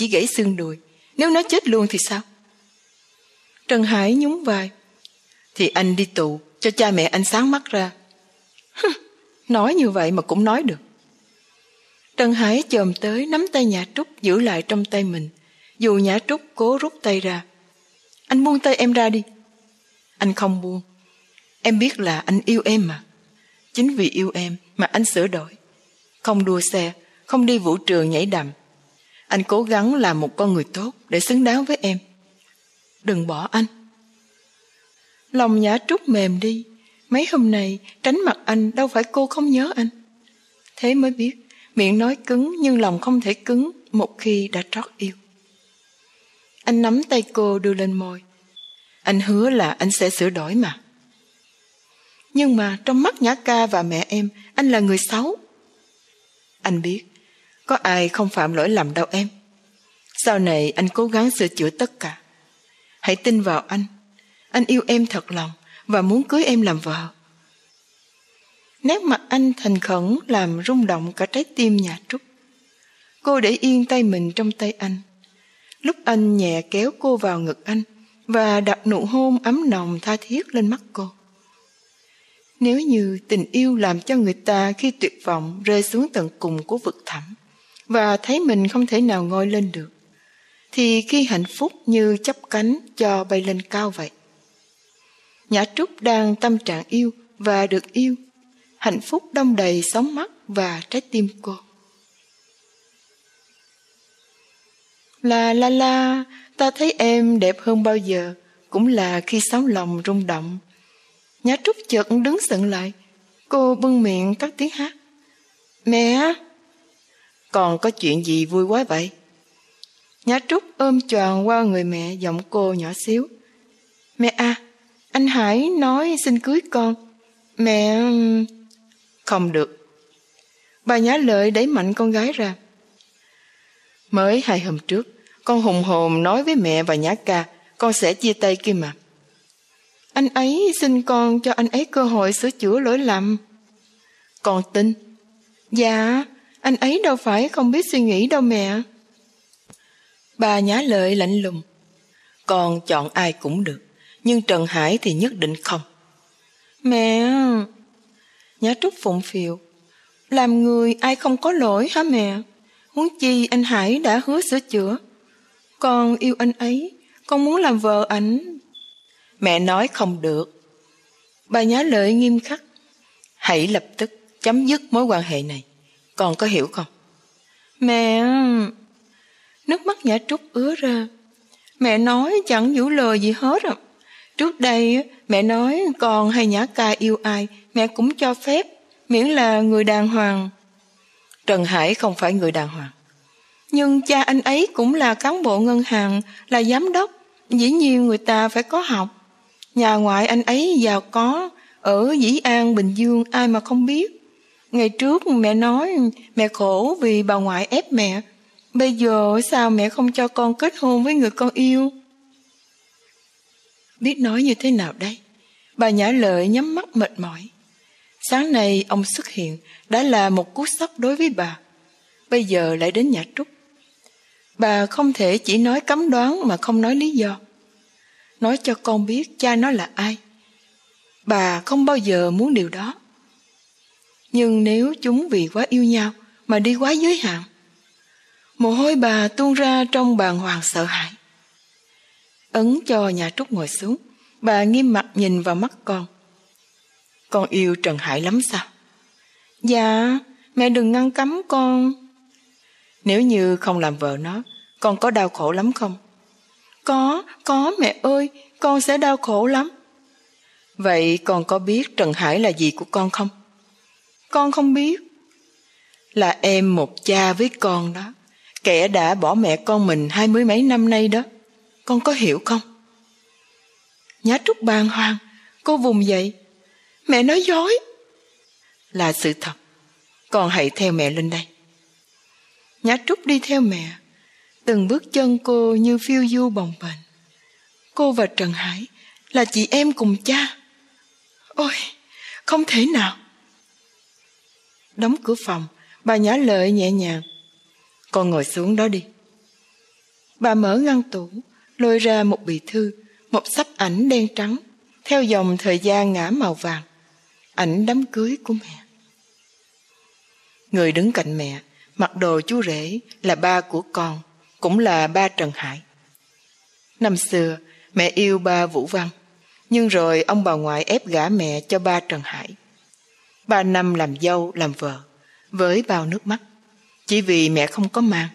chỉ gãy xương đùi. Nếu nó chết luôn thì sao? Trần Hải nhún vai. Thì anh đi tù, cho cha mẹ anh sáng mắt ra. nói như vậy mà cũng nói được. Trần Hải chồm tới nắm tay Nhã Trúc giữ lại trong tay mình. Dù Nhã Trúc cố rút tay ra. Anh buông tay em ra đi. Anh không buông. Em biết là anh yêu em mà. Chính vì yêu em mà anh sửa đổi. Không đua xe, không đi vũ trường nhảy đầm. Anh cố gắng làm một con người tốt để xứng đáng với em. Đừng bỏ anh. Lòng Nhã Trúc mềm đi. Mấy hôm nay tránh mặt anh đâu phải cô không nhớ anh. Thế mới biết miệng nói cứng nhưng lòng không thể cứng một khi đã trót yêu. Anh nắm tay cô đưa lên môi. Anh hứa là anh sẽ sửa đổi mà. Nhưng mà trong mắt Nhã Ca và mẹ em, anh là người xấu. Anh biết, có ai không phạm lỗi lầm đâu em. Sau này anh cố gắng sửa chữa tất cả. Hãy tin vào anh. Anh yêu em thật lòng và muốn cưới em làm vợ. Nét mặt anh thành khẩn làm rung động cả trái tim nhà Trúc. Cô để yên tay mình trong tay anh. Lúc anh nhẹ kéo cô vào ngực anh và đặt nụ hôn ấm nồng tha thiết lên mắt cô. Nếu như tình yêu làm cho người ta khi tuyệt vọng rơi xuống tận cùng của vực thẳm và thấy mình không thể nào ngồi lên được, thì khi hạnh phúc như chấp cánh cho bay lên cao vậy. Nhã Trúc đang tâm trạng yêu và được yêu, hạnh phúc đông đầy sóng mắt và trái tim cô. La la la, ta thấy em đẹp hơn bao giờ, cũng là khi sóng lòng rung động. Nhã Trúc chợt đứng sững lại, cô bưng miệng cất tiếng hát. Mẹ! Còn có chuyện gì vui quá vậy? Nhã Trúc ôm tròn qua người mẹ giọng cô nhỏ xíu. Mẹ à, anh Hải nói xin cưới con. Mẹ... Không được. Bà Nhã Lợi đẩy mạnh con gái ra. Mới hai hôm trước, con hùng hồn nói với mẹ và Nhã Ca, con sẽ chia tay kia mà. Anh ấy xin con cho anh ấy cơ hội sửa chữa lỗi lầm. Con tin. Dạ, anh ấy đâu phải không biết suy nghĩ đâu mẹ. Bà nhá lợi lạnh lùng. Con chọn ai cũng được, nhưng Trần Hải thì nhất định không. Mẹ... Nhã Trúc phụng phiệu. Làm người ai không có lỗi hả mẹ? Huống chi anh Hải đã hứa sửa chữa. Con yêu anh ấy, con muốn làm vợ ảnh. Mẹ nói không được. Bà nhá lợi nghiêm khắc. Hãy lập tức chấm dứt mối quan hệ này. Con có hiểu không? Mẹ... Nước mắt Nhã Trúc ứa ra. Mẹ nói chẳng giữ lời gì hết à. Trước đây mẹ nói con hay Nhã Ca yêu ai mẹ cũng cho phép miễn là người đàng hoàng. Trần Hải không phải người đàng hoàng. Nhưng cha anh ấy cũng là cán bộ ngân hàng, là giám đốc. Dĩ nhiên người ta phải có học. Nhà ngoại anh ấy giàu có, ở Dĩ An, Bình Dương ai mà không biết. Ngày trước mẹ nói mẹ khổ vì bà ngoại ép mẹ Bây giờ sao mẹ không cho con kết hôn với người con yêu? Biết nói như thế nào đây? Bà Nhã Lợi nhắm mắt mệt mỏi. Sáng nay ông xuất hiện đã là một cú sốc đối với bà. Bây giờ lại đến nhà Trúc. Bà không thể chỉ nói cấm đoán mà không nói lý do. Nói cho con biết cha nó là ai. Bà không bao giờ muốn điều đó. Nhưng nếu chúng vì quá yêu nhau mà đi quá giới hạn, Mồ hôi bà tuôn ra trong bàng hoàng sợ hãi. Ấn cho nhà Trúc ngồi xuống, bà nghiêm mặt nhìn vào mắt con. Con yêu Trần Hải lắm sao? Dạ, mẹ đừng ngăn cấm con. Nếu như không làm vợ nó, con có đau khổ lắm không? Có, có mẹ ơi, con sẽ đau khổ lắm. Vậy con có biết Trần Hải là gì của con không? Con không biết. Là em một cha với con đó. Kẻ đã bỏ mẹ con mình hai mươi mấy năm nay đó, Con có hiểu không? Nhá Trúc bàng hoàng, Cô vùng dậy. Mẹ nói dối. Là sự thật. Con hãy theo mẹ lên đây. Nhã Trúc đi theo mẹ. Từng bước chân cô như phiêu du bồng bềnh. Cô và Trần Hải Là chị em cùng cha. Ôi, Không thể nào. Đóng cửa phòng Bà Nhã Lợi nhẹ nhàng con ngồi xuống đó đi. Bà mở ngăn tủ, lôi ra một bì thư, một sắp ảnh đen trắng, theo dòng thời gian ngã màu vàng. Ảnh đám cưới của mẹ. Người đứng cạnh mẹ, mặc đồ chú rể là ba của con, cũng là ba Trần Hải. Năm xưa, mẹ yêu ba Vũ Văn, nhưng rồi ông bà ngoại ép gả mẹ cho ba Trần Hải. Ba năm làm dâu, làm vợ, với bao nước mắt, chỉ vì mẹ không có mang.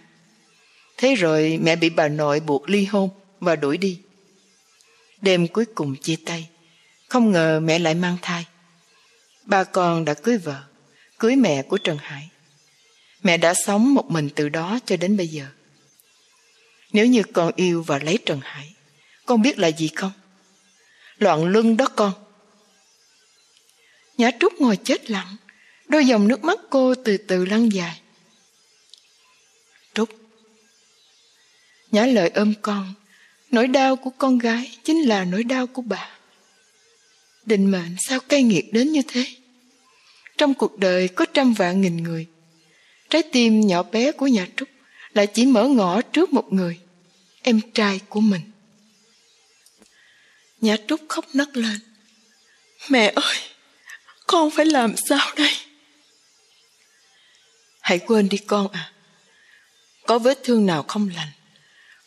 Thế rồi mẹ bị bà nội buộc ly hôn và đuổi đi. Đêm cuối cùng chia tay, không ngờ mẹ lại mang thai. Ba con đã cưới vợ, cưới mẹ của Trần Hải. Mẹ đã sống một mình từ đó cho đến bây giờ. Nếu như con yêu và lấy Trần Hải, con biết là gì không? Loạn lưng đó con. Nhã Trúc ngồi chết lặng, đôi dòng nước mắt cô từ từ lăn dài. Trúc. Nhã lời ôm con, nỗi đau của con gái chính là nỗi đau của bà. Định mệnh sao cay nghiệt đến như thế? Trong cuộc đời có trăm vạn nghìn người, trái tim nhỏ bé của nhà Trúc lại chỉ mở ngõ trước một người, em trai của mình. Nhà Trúc khóc nấc lên. Mẹ ơi, con phải làm sao đây? Hãy quên đi con à. Có vết thương nào không lành,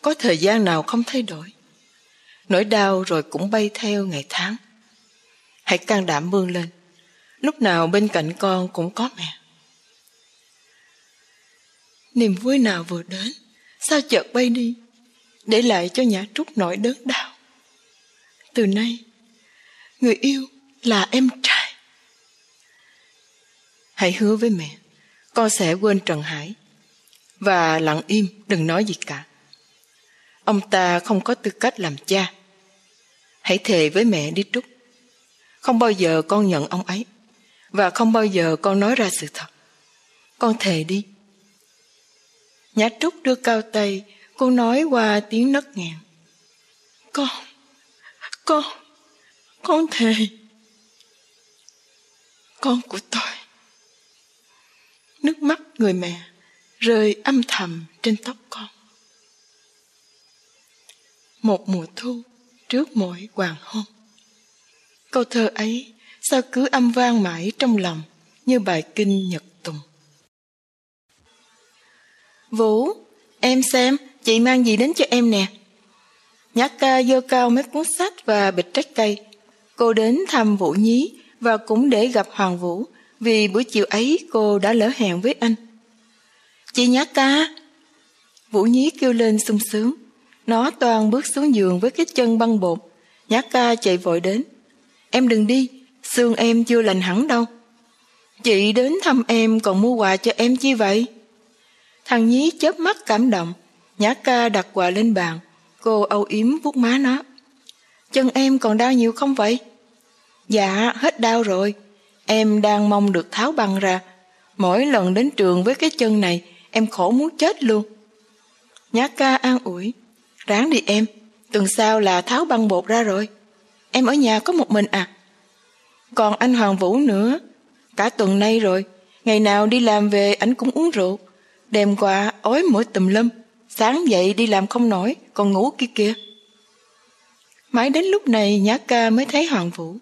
có thời gian nào không thay đổi. Nỗi đau rồi cũng bay theo ngày tháng. Hãy can đảm vươn lên. Lúc nào bên cạnh con cũng có mẹ. Niềm vui nào vừa đến, sao chợt bay đi, để lại cho Nhã Trúc nỗi đớn đau. Từ nay, người yêu là em trai. Hãy hứa với mẹ, con sẽ quên Trần Hải và lặng im đừng nói gì cả. Ông ta không có tư cách làm cha. Hãy thề với mẹ đi Trúc. Không bao giờ con nhận ông ấy và không bao giờ con nói ra sự thật. Con thề đi. Nhã Trúc đưa cao tay, cô nói qua tiếng nấc nghẹn. Con, con, con thề. Con của tôi. Nước mắt người mẹ rơi âm thầm trên tóc con. Một mùa thu trước mỗi hoàng hôn. Câu thơ ấy sao cứ âm vang mãi trong lòng như bài kinh nhật tùng. Vũ, em xem, chị mang gì đến cho em nè. Nhã ca dơ cao mấy cuốn sách và bịch trái cây. Cô đến thăm Vũ Nhí và cũng để gặp Hoàng Vũ vì buổi chiều ấy cô đã lỡ hẹn với anh. Chị Nhã ca! Vũ Nhí kêu lên sung sướng. Nó toàn bước xuống giường với cái chân băng bột. Nhã ca chạy vội đến. Em đừng đi, xương em chưa lành hẳn đâu. Chị đến thăm em còn mua quà cho em chi vậy? Thằng nhí chớp mắt cảm động, nhã ca đặt quà lên bàn, cô âu yếm vuốt má nó. Chân em còn đau nhiều không vậy? Dạ, hết đau rồi. Em đang mong được tháo băng ra. Mỗi lần đến trường với cái chân này, em khổ muốn chết luôn. Nhã ca an ủi. Ráng đi em, tuần sau là tháo băng bột ra rồi. Em ở nhà có một mình à? Còn anh Hoàng Vũ nữa. Cả tuần nay rồi, ngày nào đi làm về anh cũng uống rượu. Đêm qua ói mũi tùm lum, sáng dậy đi làm không nổi, còn ngủ kia kìa. Mãi đến lúc này Nhã ca mới thấy Hoàng Vũ.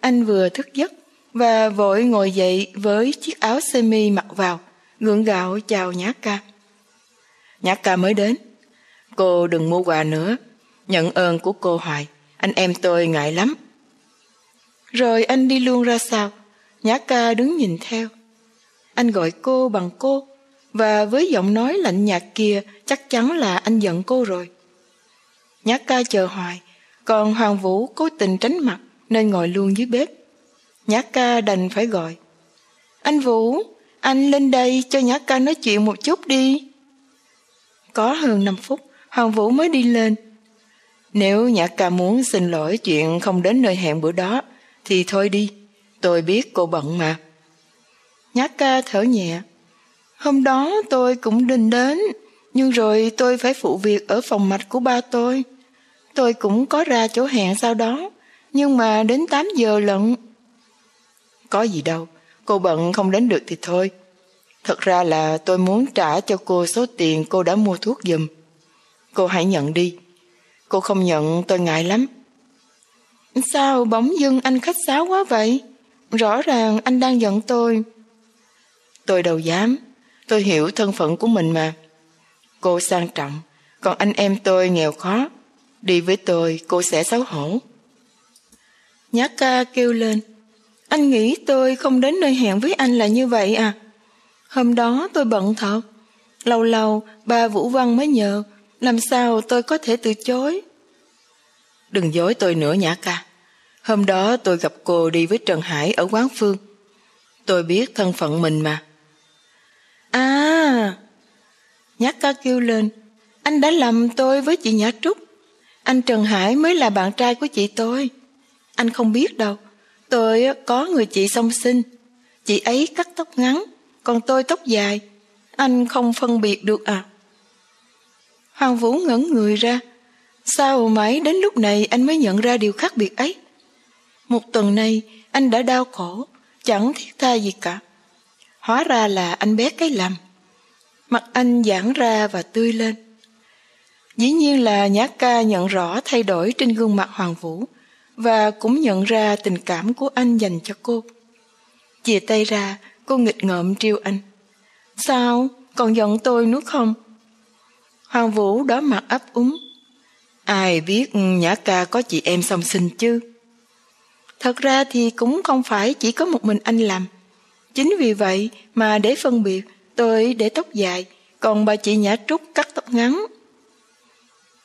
Anh vừa thức giấc và vội ngồi dậy với chiếc áo sơ mi mặc vào, gượng gạo chào Nhã ca. Nhã ca mới đến. Cô đừng mua quà nữa, nhận ơn của cô hoài, anh em tôi ngại lắm. Rồi anh đi luôn ra sao, Nhã ca đứng nhìn theo. Anh gọi cô bằng cô, và với giọng nói lạnh nhạt kia chắc chắn là anh giận cô rồi. Nhã ca chờ hoài, còn Hoàng Vũ cố tình tránh mặt nên ngồi luôn dưới bếp. Nhã ca đành phải gọi. Anh Vũ, anh lên đây cho Nhã ca nói chuyện một chút đi. Có hơn 5 phút, Hoàng Vũ mới đi lên. Nếu Nhã ca muốn xin lỗi chuyện không đến nơi hẹn bữa đó, thì thôi đi, tôi biết cô bận mà. Nhã ca thở nhẹ, Hôm đó tôi cũng định đến, nhưng rồi tôi phải phụ việc ở phòng mạch của ba tôi. Tôi cũng có ra chỗ hẹn sau đó, nhưng mà đến 8 giờ lận. Có gì đâu, cô bận không đến được thì thôi. Thật ra là tôi muốn trả cho cô số tiền cô đã mua thuốc giùm. Cô hãy nhận đi. Cô không nhận tôi ngại lắm. Sao bỗng dưng anh khách sáo quá vậy? Rõ ràng anh đang giận tôi. Tôi đâu dám. Tôi hiểu thân phận của mình mà. Cô sang trọng, còn anh em tôi nghèo khó. Đi với tôi, cô sẽ xấu hổ. nhát ca kêu lên. Anh nghĩ tôi không đến nơi hẹn với anh là như vậy à? Hôm đó tôi bận thật. Lâu lâu ba Vũ Văn mới nhờ. Làm sao tôi có thể từ chối? Đừng dối tôi nữa Nhã ca. Hôm đó tôi gặp cô đi với Trần Hải ở quán Phương. Tôi biết thân phận mình mà. À! Nhã ca kêu lên. Anh đã lầm tôi với chị Nhã Trúc. Anh Trần Hải mới là bạn trai của chị tôi. Anh không biết đâu. Tôi có người chị song sinh. Chị ấy cắt tóc ngắn, còn tôi tóc dài. Anh không phân biệt được à? Hoàng Vũ ngẩn người ra. Sao mãi đến lúc này anh mới nhận ra điều khác biệt ấy? Một tuần nay anh đã đau khổ, chẳng thiết tha gì cả. Hóa ra là anh bé cái lầm. Mặt anh giãn ra và tươi lên. Dĩ nhiên là Nhã ca nhận rõ thay đổi trên gương mặt Hoàng Vũ và cũng nhận ra tình cảm của anh dành cho cô. Chia tay ra, cô nghịch ngợm trêu anh. Sao? Còn giận tôi nữa không? Hoàng Vũ đó mặt ấp úng. Ai biết Nhã ca có chị em song sinh chứ? Thật ra thì cũng không phải chỉ có một mình anh làm. Chính vì vậy mà để phân biệt, tôi để tóc dài, còn bà chị Nhã Trúc cắt tóc ngắn.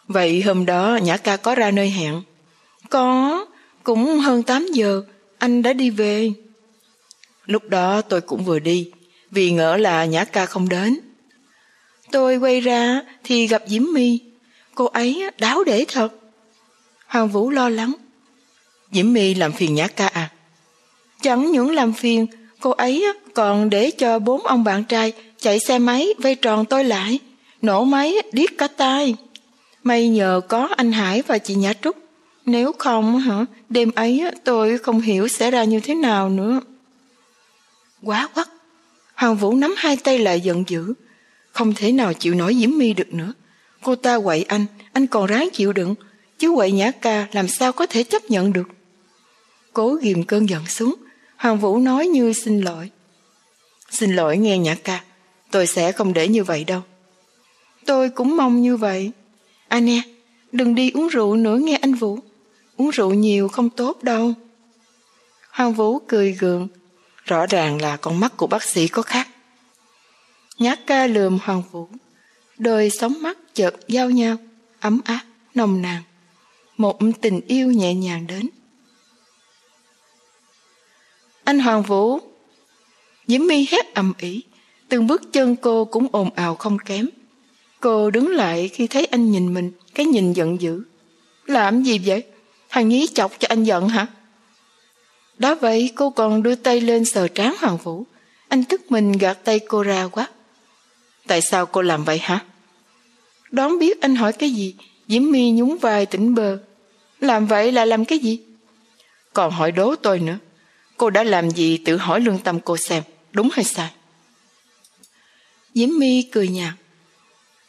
Vậy hôm đó Nhã ca có ra nơi hẹn? Có, cũng hơn 8 giờ, anh đã đi về. Lúc đó tôi cũng vừa đi, vì ngỡ là Nhã ca không đến. Tôi quay ra thì gặp Diễm My, cô ấy đáo để thật. Hoàng Vũ lo lắng. Diễm My làm phiền Nhã ca à? Chẳng những làm phiền, cô ấy còn để cho bốn ông bạn trai chạy xe máy vây tròn tôi lại, nổ máy điếc cả tai. May nhờ có anh Hải và chị Nhã Trúc. Nếu không hả, đêm ấy tôi không hiểu sẽ ra như thế nào nữa. Quá quắc. Hoàng Vũ nắm hai tay lại giận dữ. Không thể nào chịu nổi Diễm My được nữa. Cô ta quậy anh, anh còn ráng chịu đựng. Chứ quậy nhã ca làm sao có thể chấp nhận được. Cố ghim cơn giận xuống. Hoàng Vũ nói như xin lỗi. Xin lỗi nghe nhã ca. Tôi sẽ không để như vậy đâu. Tôi cũng mong như vậy. À nè, đừng đi uống rượu nữa nghe anh Vũ. Uống rượu nhiều không tốt đâu. Hoàng Vũ cười gượng. Rõ ràng là con mắt của bác sĩ có khác. Nhát ca lườm Hoàng Vũ. Đôi sóng mắt chợt giao nhau, ấm áp, nồng nàn. Một tình yêu nhẹ nhàng đến. Anh Hoàng Vũ Diễm My hét ầm ĩ Từng bước chân cô cũng ồn ào không kém Cô đứng lại khi thấy anh nhìn mình Cái nhìn giận dữ Làm gì vậy? Hoàng nhí chọc cho anh giận hả? Đó vậy, cô còn đưa tay lên sờ trán Hoàng Vũ Anh tức mình gạt tay cô ra quá Tại sao cô làm vậy hả? Đón biết anh hỏi cái gì Diễm My nhún vai tỉnh bơ Làm vậy là làm cái gì? Còn hỏi đố tôi nữa Cô đã làm gì tự hỏi lương tâm cô xem, Đúng hay sai? Diễm My cười nhạt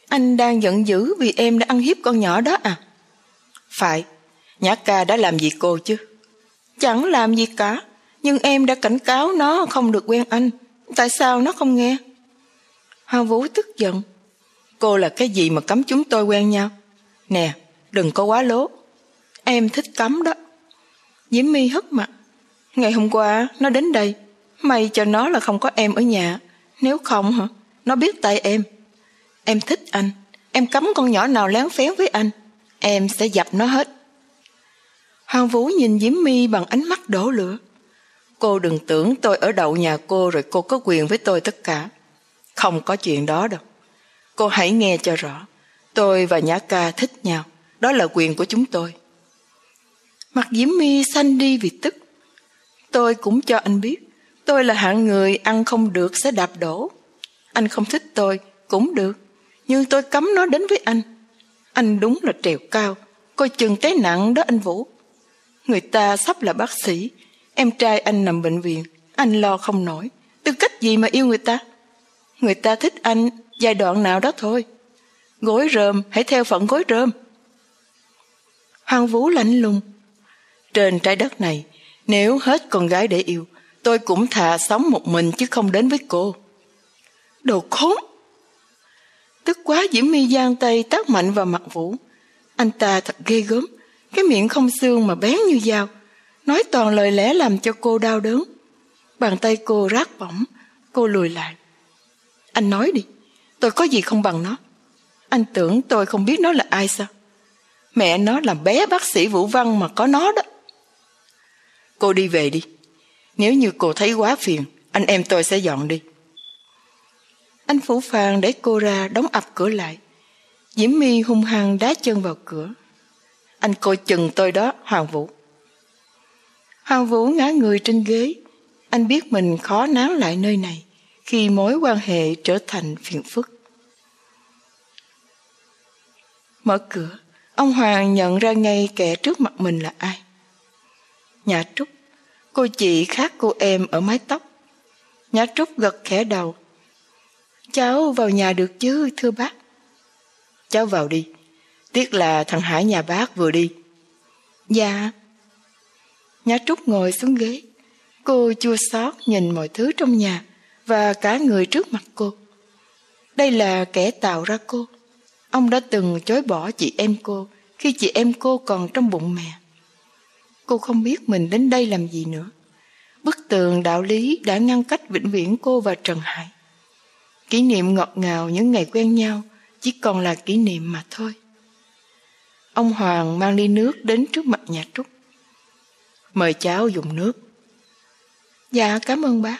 Anh đang giận dữ vì em đã ăn hiếp con nhỏ đó à? Phải Nhã ca đã làm gì cô chứ? Chẳng làm gì cả Nhưng em đã cảnh cáo nó không được quen anh. Tại sao nó không nghe? Hoa Vũ tức giận. Cô là cái gì mà cấm chúng tôi quen nhau? Nè, đừng có quá lố. Em thích cấm đó. Diễm My hất mặt. Ngày hôm qua nó đến đây. May cho nó là không có em ở nhà. Nếu không hả? Nó biết tay em. Em thích anh. Em cấm con nhỏ nào lén phén với anh. Em sẽ dập nó hết. Hoàng Vũ nhìn Diễm My bằng ánh mắt đổ lửa. Cô đừng tưởng tôi ở đậu nhà cô Rồi cô có quyền với tôi tất cả. Không có chuyện đó đâu. Cô hãy nghe cho rõ. Tôi và Nhã Ca thích nhau. Đó là quyền của chúng tôi. Mặt Diễm My xanh đi vì tức. Tôi cũng cho anh biết. Tôi là hạng người ăn không được sẽ đạp đổ. Anh không thích tôi cũng được. Nhưng tôi cấm nó đến với anh. Anh đúng là trèo cao. Coi chừng té nặng đó anh Vũ Người ta sắp là bác sĩ Em trai anh nằm bệnh viện Anh lo không nổi Tư cách gì mà yêu người ta Người ta thích anh giai đoạn nào đó thôi Gối rơm hãy theo phận gối rơm. Hoàng Vũ lạnh lùng. Trên trái đất này, nếu hết con gái để yêu, tôi cũng thà sống một mình chứ không đến với cô. Đồ khốn! Tức quá Diễm My giang tay tác mạnh vào mặt Vũ. Anh ta thật ghê gớm, cái miệng không xương mà bén như dao, nói toàn lời lẽ làm cho cô đau đớn. Bàn tay cô rát bỏng, cô lùi lại. Anh nói đi, tôi có gì không bằng nó. Anh tưởng tôi không biết nó là ai sao? Mẹ nó là bé bác sĩ Vũ Văn mà có nó đó. Cô đi về đi. Nếu như cô thấy quá phiền, anh em tôi sẽ dọn đi. Anh Phủ Phàng để cô ra đóng ập cửa lại. Diễm My hung hăng đá chân vào cửa. Anh coi chừng tôi đó, Hoàng Vũ. Hoàng Vũ ngã người trên ghế. Anh biết mình khó nán lại nơi này khi mối quan hệ trở thành phiền phức. Mở cửa, ông Hoàng nhận ra ngay kẻ trước mặt mình là ai. Nhà Trúc, cô chị khác cô em ở mái tóc. Nhà Trúc gật khẽ đầu. Cháu vào nhà được chứ, thưa bác. Cháu vào đi. Tiếc là thằng Hải nhà bác vừa đi. Dạ. Nhã Trúc ngồi xuống ghế. Cô chua xót nhìn mọi thứ trong nhà và cả người trước mặt cô. Đây là kẻ tạo ra cô. Ông đã từng chối bỏ chị em cô khi chị em cô còn trong bụng mẹ. Cô không biết mình đến đây làm gì nữa. Bức tường đạo lý đã ngăn cách vĩnh viễn cô và Trần Hải. Kỷ niệm ngọt ngào những ngày quen nhau chỉ còn là kỷ niệm mà thôi. Ông Hoàng mang ly nước đến trước mặt nhà Trúc. Mời cháu dùng nước. Dạ cảm ơn bác.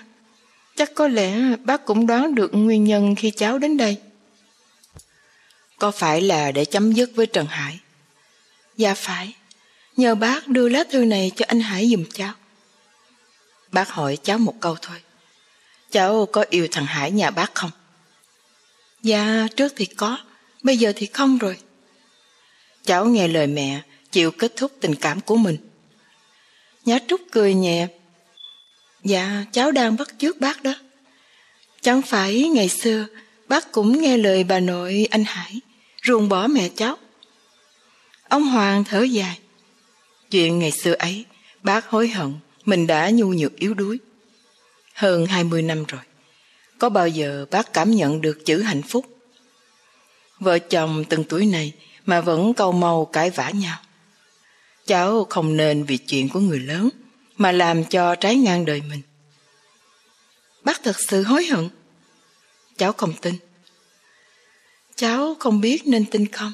Chắc có lẽ bác cũng đoán được nguyên nhân khi cháu đến đây. Có phải là để chấm dứt với Trần Hải? Dạ phải. Nhờ bác đưa lá thư này cho anh Hải dùm cháu. Bác hỏi cháu một câu thôi. Cháu có yêu thằng Hải nhà bác không? Dạ trước thì có, bây giờ thì không rồi. Cháu nghe lời mẹ, chịu kết thúc tình cảm của mình. Nhã Trúc cười nhẹ. Dạ, cháu đang bắt chước bác đó. Chẳng phải ngày xưa bác cũng nghe lời bà nội anh Hải, ruồng bỏ mẹ cháu. Ông Hoàng thở dài. Chuyện ngày xưa ấy, bác hối hận mình đã nhu nhược yếu đuối. Hơn 20 năm rồi, có bao giờ bác cảm nhận được chữ hạnh phúc? Vợ chồng từng tuổi này mà vẫn câu màu cãi vã nhau. Cháu không nên vì chuyện của người lớn mà làm cho trái ngang đời mình. Bác thật sự hối hận. Cháu không tin. Cháu không biết nên tin không.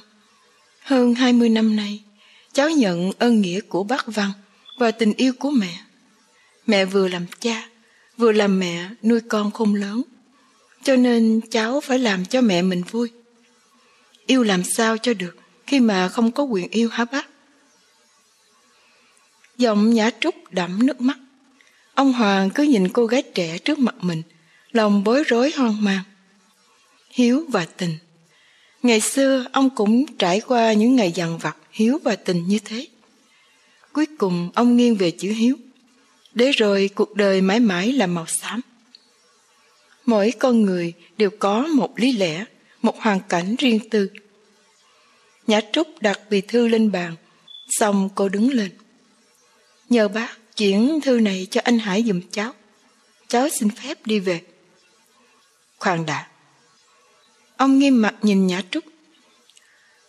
Hơn 20 năm nay, cháu nhận ơn nghĩa của bác Văn và tình yêu của mẹ. Mẹ vừa làm cha, vừa làm mẹ nuôi con không lớn. Cho nên cháu phải làm cho mẹ mình vui. Yêu làm sao cho được khi mà không có quyền yêu hả bác? Giọng nhã trúc đẫm nước mắt. Ông Hoàng cứ nhìn cô gái trẻ trước mặt mình, lòng bối rối hoang mang. Hiếu và tình. Ngày xưa ông cũng trải qua những ngày dằn vặt hiếu và tình như thế. Cuối cùng ông nghiêng về chữ hiếu, để rồi cuộc đời mãi mãi là màu xám. Mỗi con người đều có một lý lẽ, một hoàn cảnh riêng tư. Nhã Trúc đặt bì thư lên bàn, xong cô đứng lên. Nhờ bác chuyển thư này cho anh Hải dùm cháu. Cháu xin phép đi về. Khoan đã. Ông nghiêm mặt nhìn Nhã Trúc.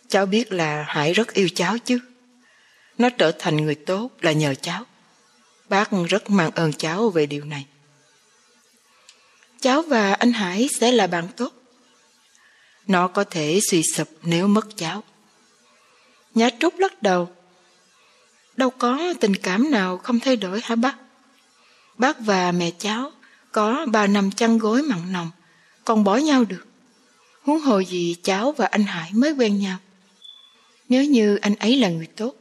Cháu biết là Hải rất yêu cháu chứ. Nó trở thành người tốt là nhờ cháu. Bác rất mang ơn cháu về điều này. Cháu và anh Hải sẽ là bạn tốt. Nó có thể suy sụp nếu mất cháu. Nhã Trúc lắc đầu. Đâu có tình cảm nào không thay đổi hả bác? Bác và mẹ cháu có ba năm chăn gối mặn nồng, còn bỏ nhau được. Huống hồ gì cháu và anh Hải mới quen nhau. Nếu như anh ấy là người tốt,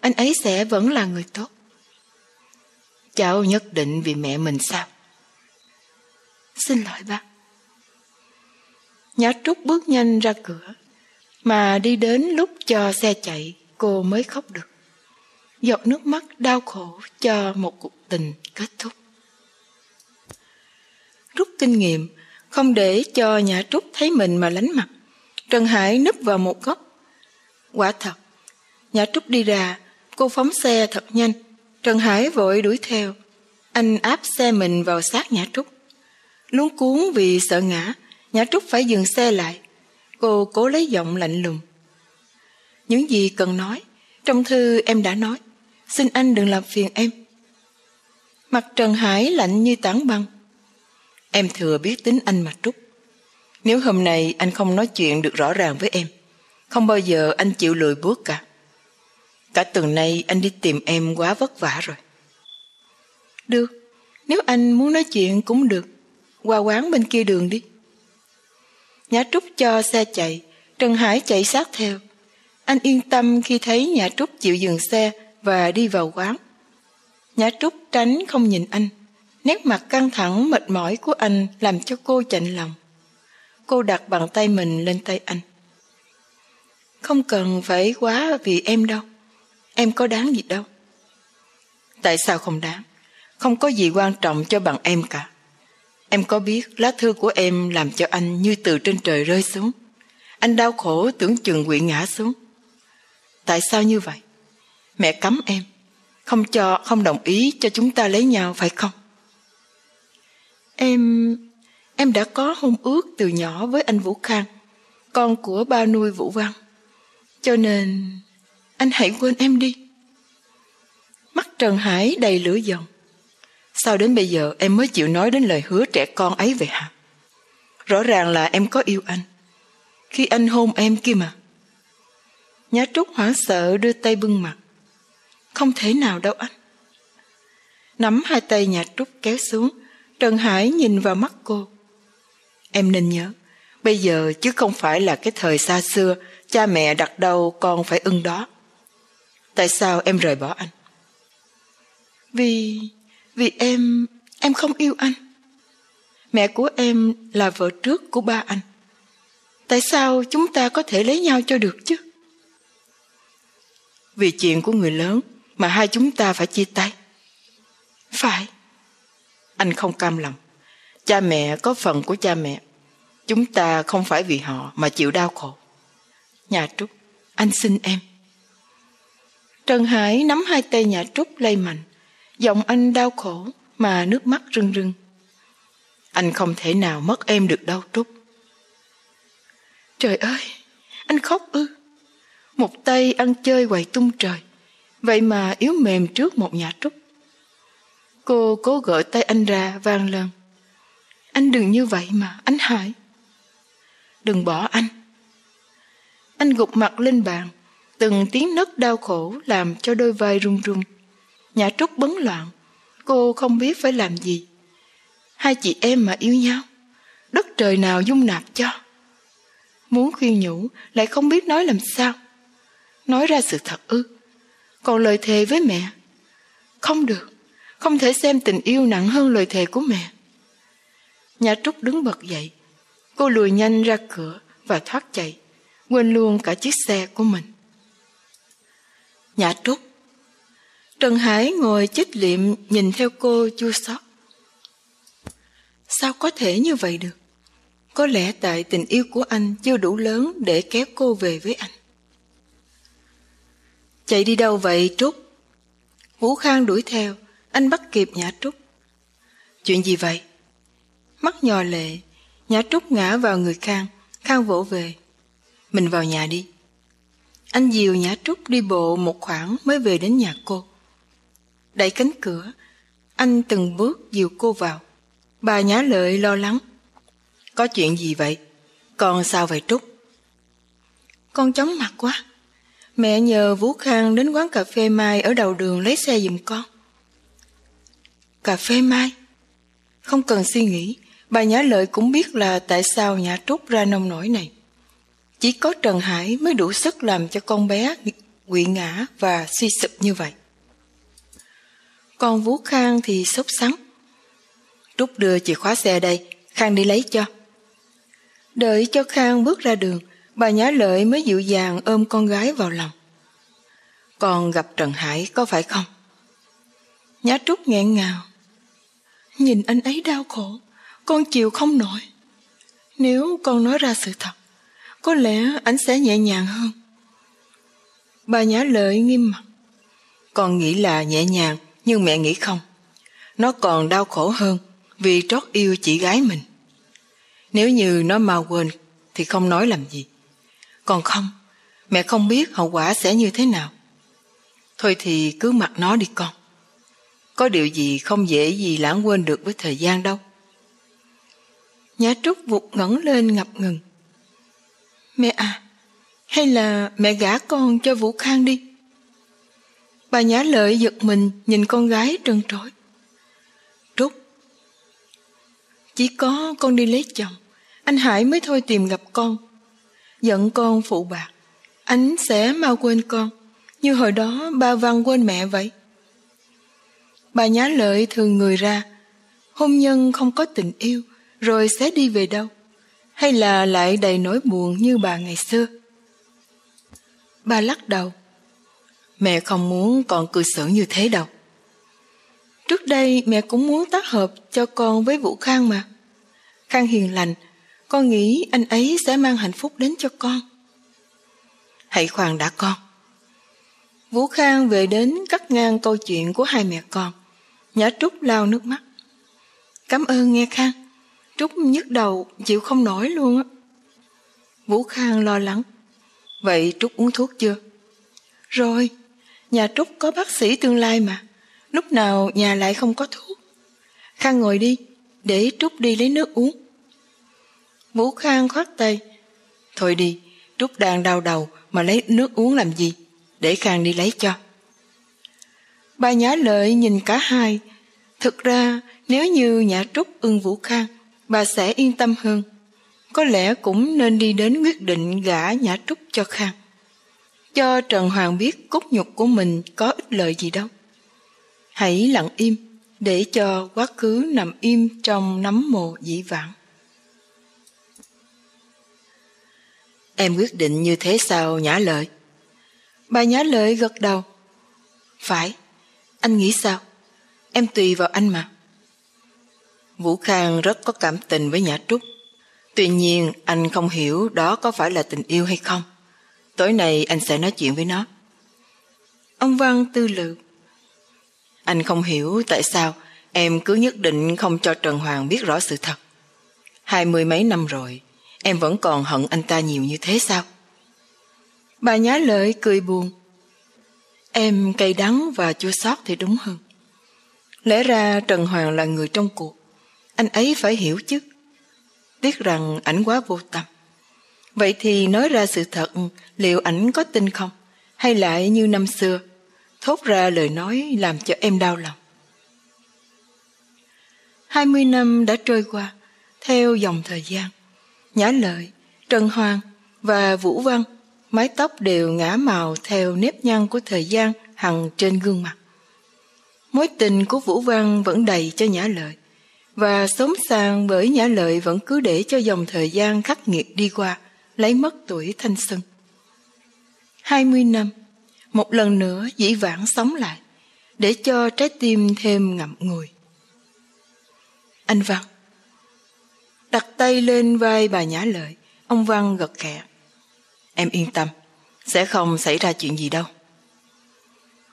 anh ấy sẽ vẫn là người tốt. Cháu nhất định vì mẹ mình sao? Xin lỗi bác. Nhã Trúc bước nhanh ra cửa, mà đi đến lúc cho xe chạy cô mới khóc được. Giọt nước mắt đau khổ cho một cuộc tình kết thúc. Rút kinh nghiệm, không để cho nhà Trúc thấy mình mà lánh mặt. Trần Hải núp vào một góc. Quả thật, nhà Trúc đi ra, cô phóng xe thật nhanh. Trần Hải vội đuổi theo. Anh áp xe mình vào sát nhà Trúc. Luống cuốn vì sợ ngã, nhà Trúc phải dừng xe lại. Cô cố lấy giọng lạnh lùng. Những gì cần nói, trong thư em đã nói. Xin anh đừng làm phiền em. Mặt Trần Hải lạnh như tảng băng. Em thừa biết tính anh mà Trúc. Nếu hôm nay anh không nói chuyện được rõ ràng với em, không bao giờ anh chịu lùi bước cả. Cả tuần nay anh đi tìm em quá vất vả rồi. Được, nếu anh muốn nói chuyện cũng được. Qua quán bên kia đường đi. Nhã Trúc cho xe chạy, Trần Hải chạy sát theo. Anh yên tâm khi thấy Nhã Trúc chịu dừng xe và đi vào quán. Nhã Trúc tránh không nhìn anh. Nét mặt căng thẳng mệt mỏi của anh làm cho cô chạnh lòng. Cô đặt bàn tay mình lên tay anh. Không cần phải quá vì em đâu. Em có đáng gì đâu. Tại sao không đáng? Không có gì quan trọng cho bằng em cả. Em có biết lá thư của em làm cho anh như từ trên trời rơi xuống. Anh đau khổ tưởng chừng quỵ ngã xuống. Tại sao như vậy? Mẹ cấm em, không cho, không đồng ý cho chúng ta lấy nhau phải không? Em, em đã có hôn ước từ nhỏ với anh Vũ Khang, con của ba nuôi Vũ Văn. Cho nên, anh hãy quên em đi. Mắt Trần Hải đầy lửa giận. Sao đến bây giờ em mới chịu nói đến lời hứa trẻ con ấy vậy hả? Rõ ràng là em có yêu anh. Khi anh hôn em kia mà. Nhã Trúc hoảng sợ đưa tay bưng mặt. Không thể nào đâu anh. Nắm hai tay Nhã Trúc kéo xuống, Trần Hải nhìn vào mắt cô. Em nên nhớ, bây giờ chứ không phải là cái thời xa xưa, cha mẹ đặt đâu con phải ưng đó. Tại sao em rời bỏ anh? Vì vì em... em không yêu anh. Mẹ của em là vợ trước của ba anh. Tại sao chúng ta có thể lấy nhau cho được chứ? Vì chuyện của người lớn mà hai chúng ta phải chia tay. Phải. Anh không cam lòng. Cha mẹ có phần của cha mẹ. Chúng ta không phải vì họ mà chịu đau khổ. Nhà Trúc, anh xin em. Trần Hải nắm hai tay nhà Trúc lay mạnh. Giọng anh đau khổ mà nước mắt rưng rưng. Anh không thể nào mất em được đâu Trúc. Trời ơi, anh khóc ư. Một tay ăn chơi quậy tung trời. Vậy mà yếu mềm trước một nhà Trúc. Cô cố gỡ tay anh ra vang lên. Anh đừng như vậy mà, anh Hải. Đừng bỏ anh. Anh gục mặt lên bàn, từng tiếng nấc đau khổ làm cho đôi vai run run. Nhà Trúc bấn loạn, cô không biết phải làm gì. Hai chị em mà yêu nhau, đất trời nào dung nạp cho. Muốn khuyên nhủ, lại không biết nói làm sao. Nói ra sự thật ư. Còn lời thề với mẹ, không được. Không thể xem tình yêu nặng hơn lời thề của mẹ. Nhà Trúc đứng bật dậy. Cô lùi nhanh ra cửa và thoát chạy, quên luôn cả chiếc xe của mình. Nhà Trúc Trần Hải ngồi chích liệm nhìn theo cô chua xót. Sao có thể như vậy được? Có lẽ tại tình yêu của anh chưa đủ lớn để kéo cô về với anh. Chạy đi đâu vậy Trúc? Vũ Khang đuổi theo, anh bắt kịp Nhã Trúc. Chuyện gì vậy? Mắt nhò lệ, Nhã Trúc ngã vào người Khang, Khang vỗ về. Mình vào nhà đi. Anh dìu Nhã Trúc đi bộ một khoảng mới về đến nhà cô. Đẩy cánh cửa, anh từng bước dìu cô vào. Bà Nhã Lợi lo lắng. Có chuyện gì vậy? Con sao vậy Trúc? Con chóng mặt quá. Mẹ nhờ Vũ Khang đến quán cà phê Mai ở đầu đường lấy xe giùm con. Cà phê Mai? Không cần suy nghĩ, bà Nhã Lợi cũng biết là tại sao Nhã Trúc ra nông nổi này. Chỉ có Trần Hải mới đủ sức làm cho con bé quỵ ngã và suy sụp như vậy. Còn Vũ Khang thì sốt sắng. Trúc đưa chìa khóa xe đây, Khang đi lấy cho. Đợi cho Khang bước ra đường, bà Nhã Lợi mới dịu dàng ôm con gái vào lòng. còn gặp Trần Hải có phải không? Nhã Trúc nghẹn ngào. Nhìn anh ấy đau khổ, con chịu không nổi. Nếu con nói ra sự thật, có lẽ anh sẽ nhẹ nhàng hơn. Bà nhã lợi nghiêm mặt. Con nghĩ là nhẹ nhàng, nhưng mẹ nghĩ không. Nó còn đau khổ hơn vì trót yêu chị gái mình. Nếu như nó mau quên thì không nói làm gì. Còn không, mẹ không biết hậu quả sẽ như thế nào. Thôi thì cứ mặc nó đi con. Có điều gì không dễ gì lãng quên được với thời gian đâu. Nhã Trúc vụt ngẩng lên ngập ngừng. Mẹ à, hay là mẹ gả con cho Vũ Khang đi? Bà Nhã Lợi giật mình nhìn con gái trân trối. Trúc, chỉ có con đi lấy chồng, anh Hải mới thôi tìm gặp con. Giận con phụ bạc, anh sẽ mau quên con, như hồi đó ba Văn quên mẹ vậy. Bà Nhã Lợi thường người ra, hôn nhân không có tình yêu, rồi sẽ đi về đâu? Hay là lại đầy nỗi buồn như bà ngày xưa? Bà lắc đầu. Mẹ không muốn con cư xử như thế đâu. Trước đây mẹ cũng muốn tác hợp cho con với Vũ Khang mà. Khang hiền lành, con nghĩ anh ấy sẽ mang hạnh phúc đến cho con. Hãy khoan đã con. Vũ Khang về đến cắt ngang câu chuyện của hai mẹ con. Nhã Trúc lao nước mắt. Cảm ơn nghe Khang. Trúc nhức đầu chịu không nổi luôn á. Vũ Khang lo lắng. Vậy Trúc uống thuốc chưa? Rồi, nhà Trúc có bác sĩ tương lai mà. Lúc nào nhà lại không có thuốc. Khang ngồi đi, để Trúc đi lấy nước uống. Vũ Khang khoát tay. Thôi đi, Trúc đang đau đầu mà lấy nước uống làm gì? Để Khang đi lấy cho. Bà Nhã Lợi nhìn cả hai. Thực ra, nếu như nhà Trúc ưng Vũ Khang, bà sẽ yên tâm hơn. Có lẽ cũng nên đi đến quyết định gả Nhã Trúc cho Khang. Cho Trần Hoàng biết cốt nhục của mình có ích lợi gì đâu. Hãy lặng im để cho quá khứ nằm im trong nấm mồ dĩ vãng. Em quyết định như thế sao Nhã Lợi? Bà Nhã Lợi gật đầu. Phải, anh nghĩ sao? Em tùy vào anh mà. Vũ Khang rất có cảm tình với Nhã Trúc. Tuy nhiên anh không hiểu đó có phải là tình yêu hay không. Tối nay anh sẽ nói chuyện với nó. Ông Văn tư lự. Anh không hiểu tại sao em cứ nhất định không cho Trần Hoàng biết rõ sự thật. Hai mươi mấy năm rồi, em vẫn còn hận anh ta nhiều như thế sao? Bà nhá lợi cười buồn. Em cay đắng và chua xót thì đúng hơn. Lẽ ra Trần Hoàng là người trong cuộc. Anh ấy phải hiểu chứ. Tiếc rằng ảnh quá vô tâm. Vậy thì nói ra sự thật, liệu ảnh có tin không? Hay lại như năm xưa, thốt ra lời nói làm cho em đau lòng. Hai mươi năm đã trôi qua, theo dòng thời gian. Nhã Lợi, Trần Hoàng và Vũ Văn, mái tóc đều ngã màu theo nếp nhăn của thời gian hằng trên gương mặt. Mối tình của Vũ Văn vẫn đầy cho Nhã Lợi, và sống sàng bởi Nhã Lợi vẫn cứ để cho dòng thời gian khắc nghiệt đi qua, lấy mất tuổi thanh xuân. Hai mươi năm, một lần nữa dĩ vãng sống lại, để cho trái tim thêm ngậm ngùi. Anh Văn Đặt tay lên vai bà Nhã Lợi, ông Văn gật khẽ. Em yên tâm, sẽ không xảy ra chuyện gì đâu.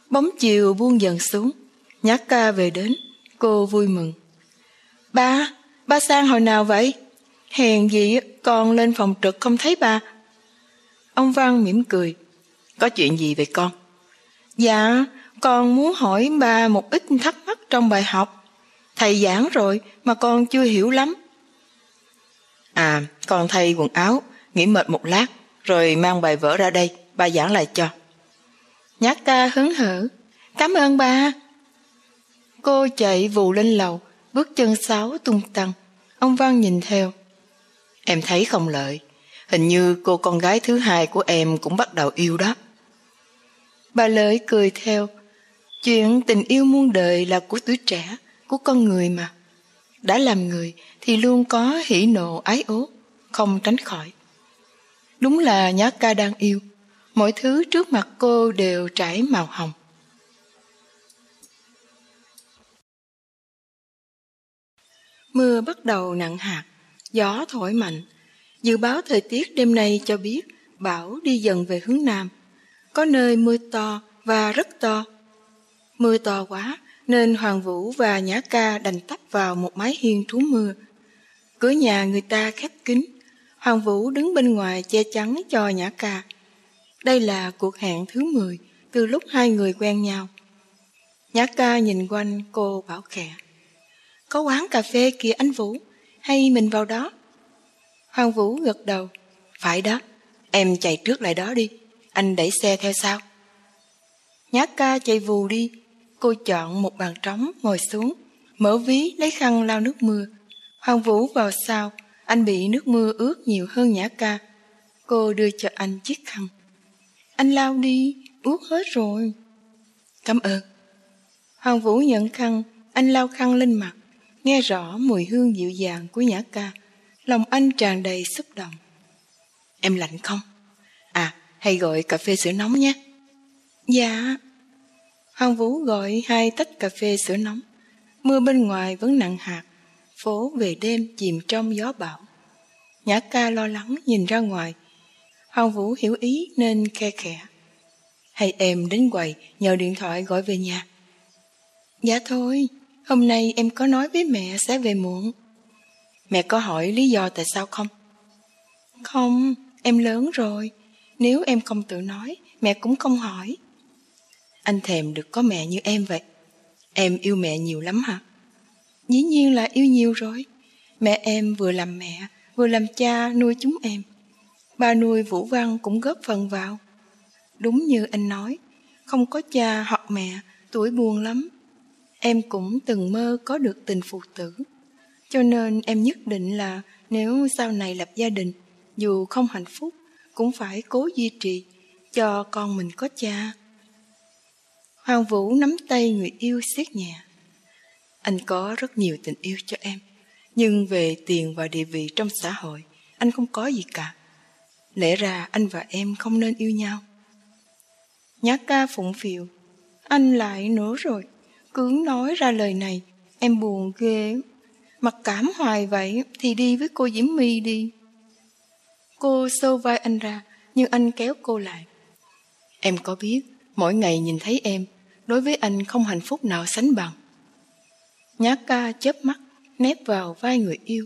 Bóng chiều buông dần xuống, Nhã ca về đến, cô vui mừng. Ba, ba sang hồi nào vậy? Hèn gì con lên phòng trực không thấy ba. Ông Văn mỉm cười. Có chuyện gì vậy con? Dạ, con muốn hỏi ba một ít thắc mắc trong bài học. Thầy giảng rồi mà con chưa hiểu lắm. À, con thay quần áo, nghỉ mệt một lát, rồi mang bài vở ra đây, ba giảng lại cho. Nhát ca hứng hở. Cảm ơn ba. Cô chạy vù lên lầu, bước chân sáo tung tăng. Ông Văn nhìn theo. Em thấy không lợi, hình như cô con gái thứ hai của em cũng bắt đầu yêu đó. Bà Lợi cười theo. Chuyện tình yêu muôn đời là của tuổi trẻ, của con người mà. Đã làm người thì luôn có hỉ nộ ái ố, không tránh khỏi. Đúng là nhã ca đang yêu, mọi thứ trước mặt cô đều trải màu hồng. Mưa bắt đầu nặng hạt, gió thổi mạnh, Dự báo thời tiết đêm nay cho biết bão đi dần về hướng Nam. Có nơi mưa to và rất to. Mưa to quá nên Hoàng Vũ và Nhã Ca đành tấp vào một mái hiên trú mưa. Cửa nhà người ta khép kín. Hoàng Vũ đứng bên ngoài che chắn cho Nhã Ca. Đây là cuộc hẹn thứ 10 từ lúc hai người quen nhau. Nhã Ca nhìn quanh cô bảo khẽ. Có quán cà phê kìa anh Vũ, hay mình vào đó? Hoàng Vũ gật đầu. Phải đó, em chạy trước lại đó đi, anh đẩy xe theo sau. Nhã ca chạy vù đi, cô chọn một bàn trống ngồi xuống, mở ví lấy khăn lau nước mưa. Hoàng Vũ vào sau, anh bị nước mưa ướt nhiều hơn Nhã ca. Cô đưa cho anh chiếc khăn. Anh lau đi, ướt hết rồi. Cảm ơn. Hoàng Vũ nhận khăn, anh lau khăn lên mặt, nghe rõ mùi hương dịu dàng của Nhã ca. Lòng anh tràn đầy xúc động. Em lạnh không? À, hay gọi cà phê sữa nóng nhé. Dạ. Hoàng Vũ gọi hai tách cà phê sữa nóng. Mưa bên ngoài vẫn nặng hạt. Phố về đêm chìm trong gió bão. Nhã ca lo lắng nhìn ra ngoài. Hoàng Vũ hiểu ý nên khe khẽ. Hay em đến quầy nhờ điện thoại gọi về nhà. Dạ thôi, hôm nay em có nói với mẹ sẽ về muộn. Mẹ có hỏi lý do tại sao không? Không, em lớn rồi. Nếu em không tự nói, mẹ cũng không hỏi. Anh thèm được có mẹ như em vậy. Em yêu mẹ nhiều lắm hả? Dĩ nhiên là yêu nhiều rồi. Mẹ em vừa làm mẹ, vừa làm cha nuôi chúng em. Ba nuôi Vũ Văn cũng góp phần vào. Đúng như anh nói, không có cha hoặc mẹ, tuổi buồn lắm. Em cũng từng mơ có được tình phụ tử. Cho nên em nhất định là nếu sau này lập gia đình, dù không hạnh phúc, cũng phải cố duy trì cho con mình có cha. Hoàng Vũ nắm tay người yêu siết nhẹ. Anh có rất nhiều tình yêu cho em, nhưng về tiền và địa vị trong xã hội, anh không có gì cả. Lẽ ra anh và em không nên yêu nhau. Nhã ca phụng phiệu, anh lại nữa rồi, cứ nói ra lời này, em buồn ghê. Mặc cảm hoài vậy thì đi với cô Diễm My đi. Cô xô vai anh ra, nhưng anh kéo cô lại. Em có biết, mỗi ngày nhìn thấy em, đối với anh không hạnh phúc nào sánh bằng. Nhã ca chớp mắt, nép vào vai người yêu.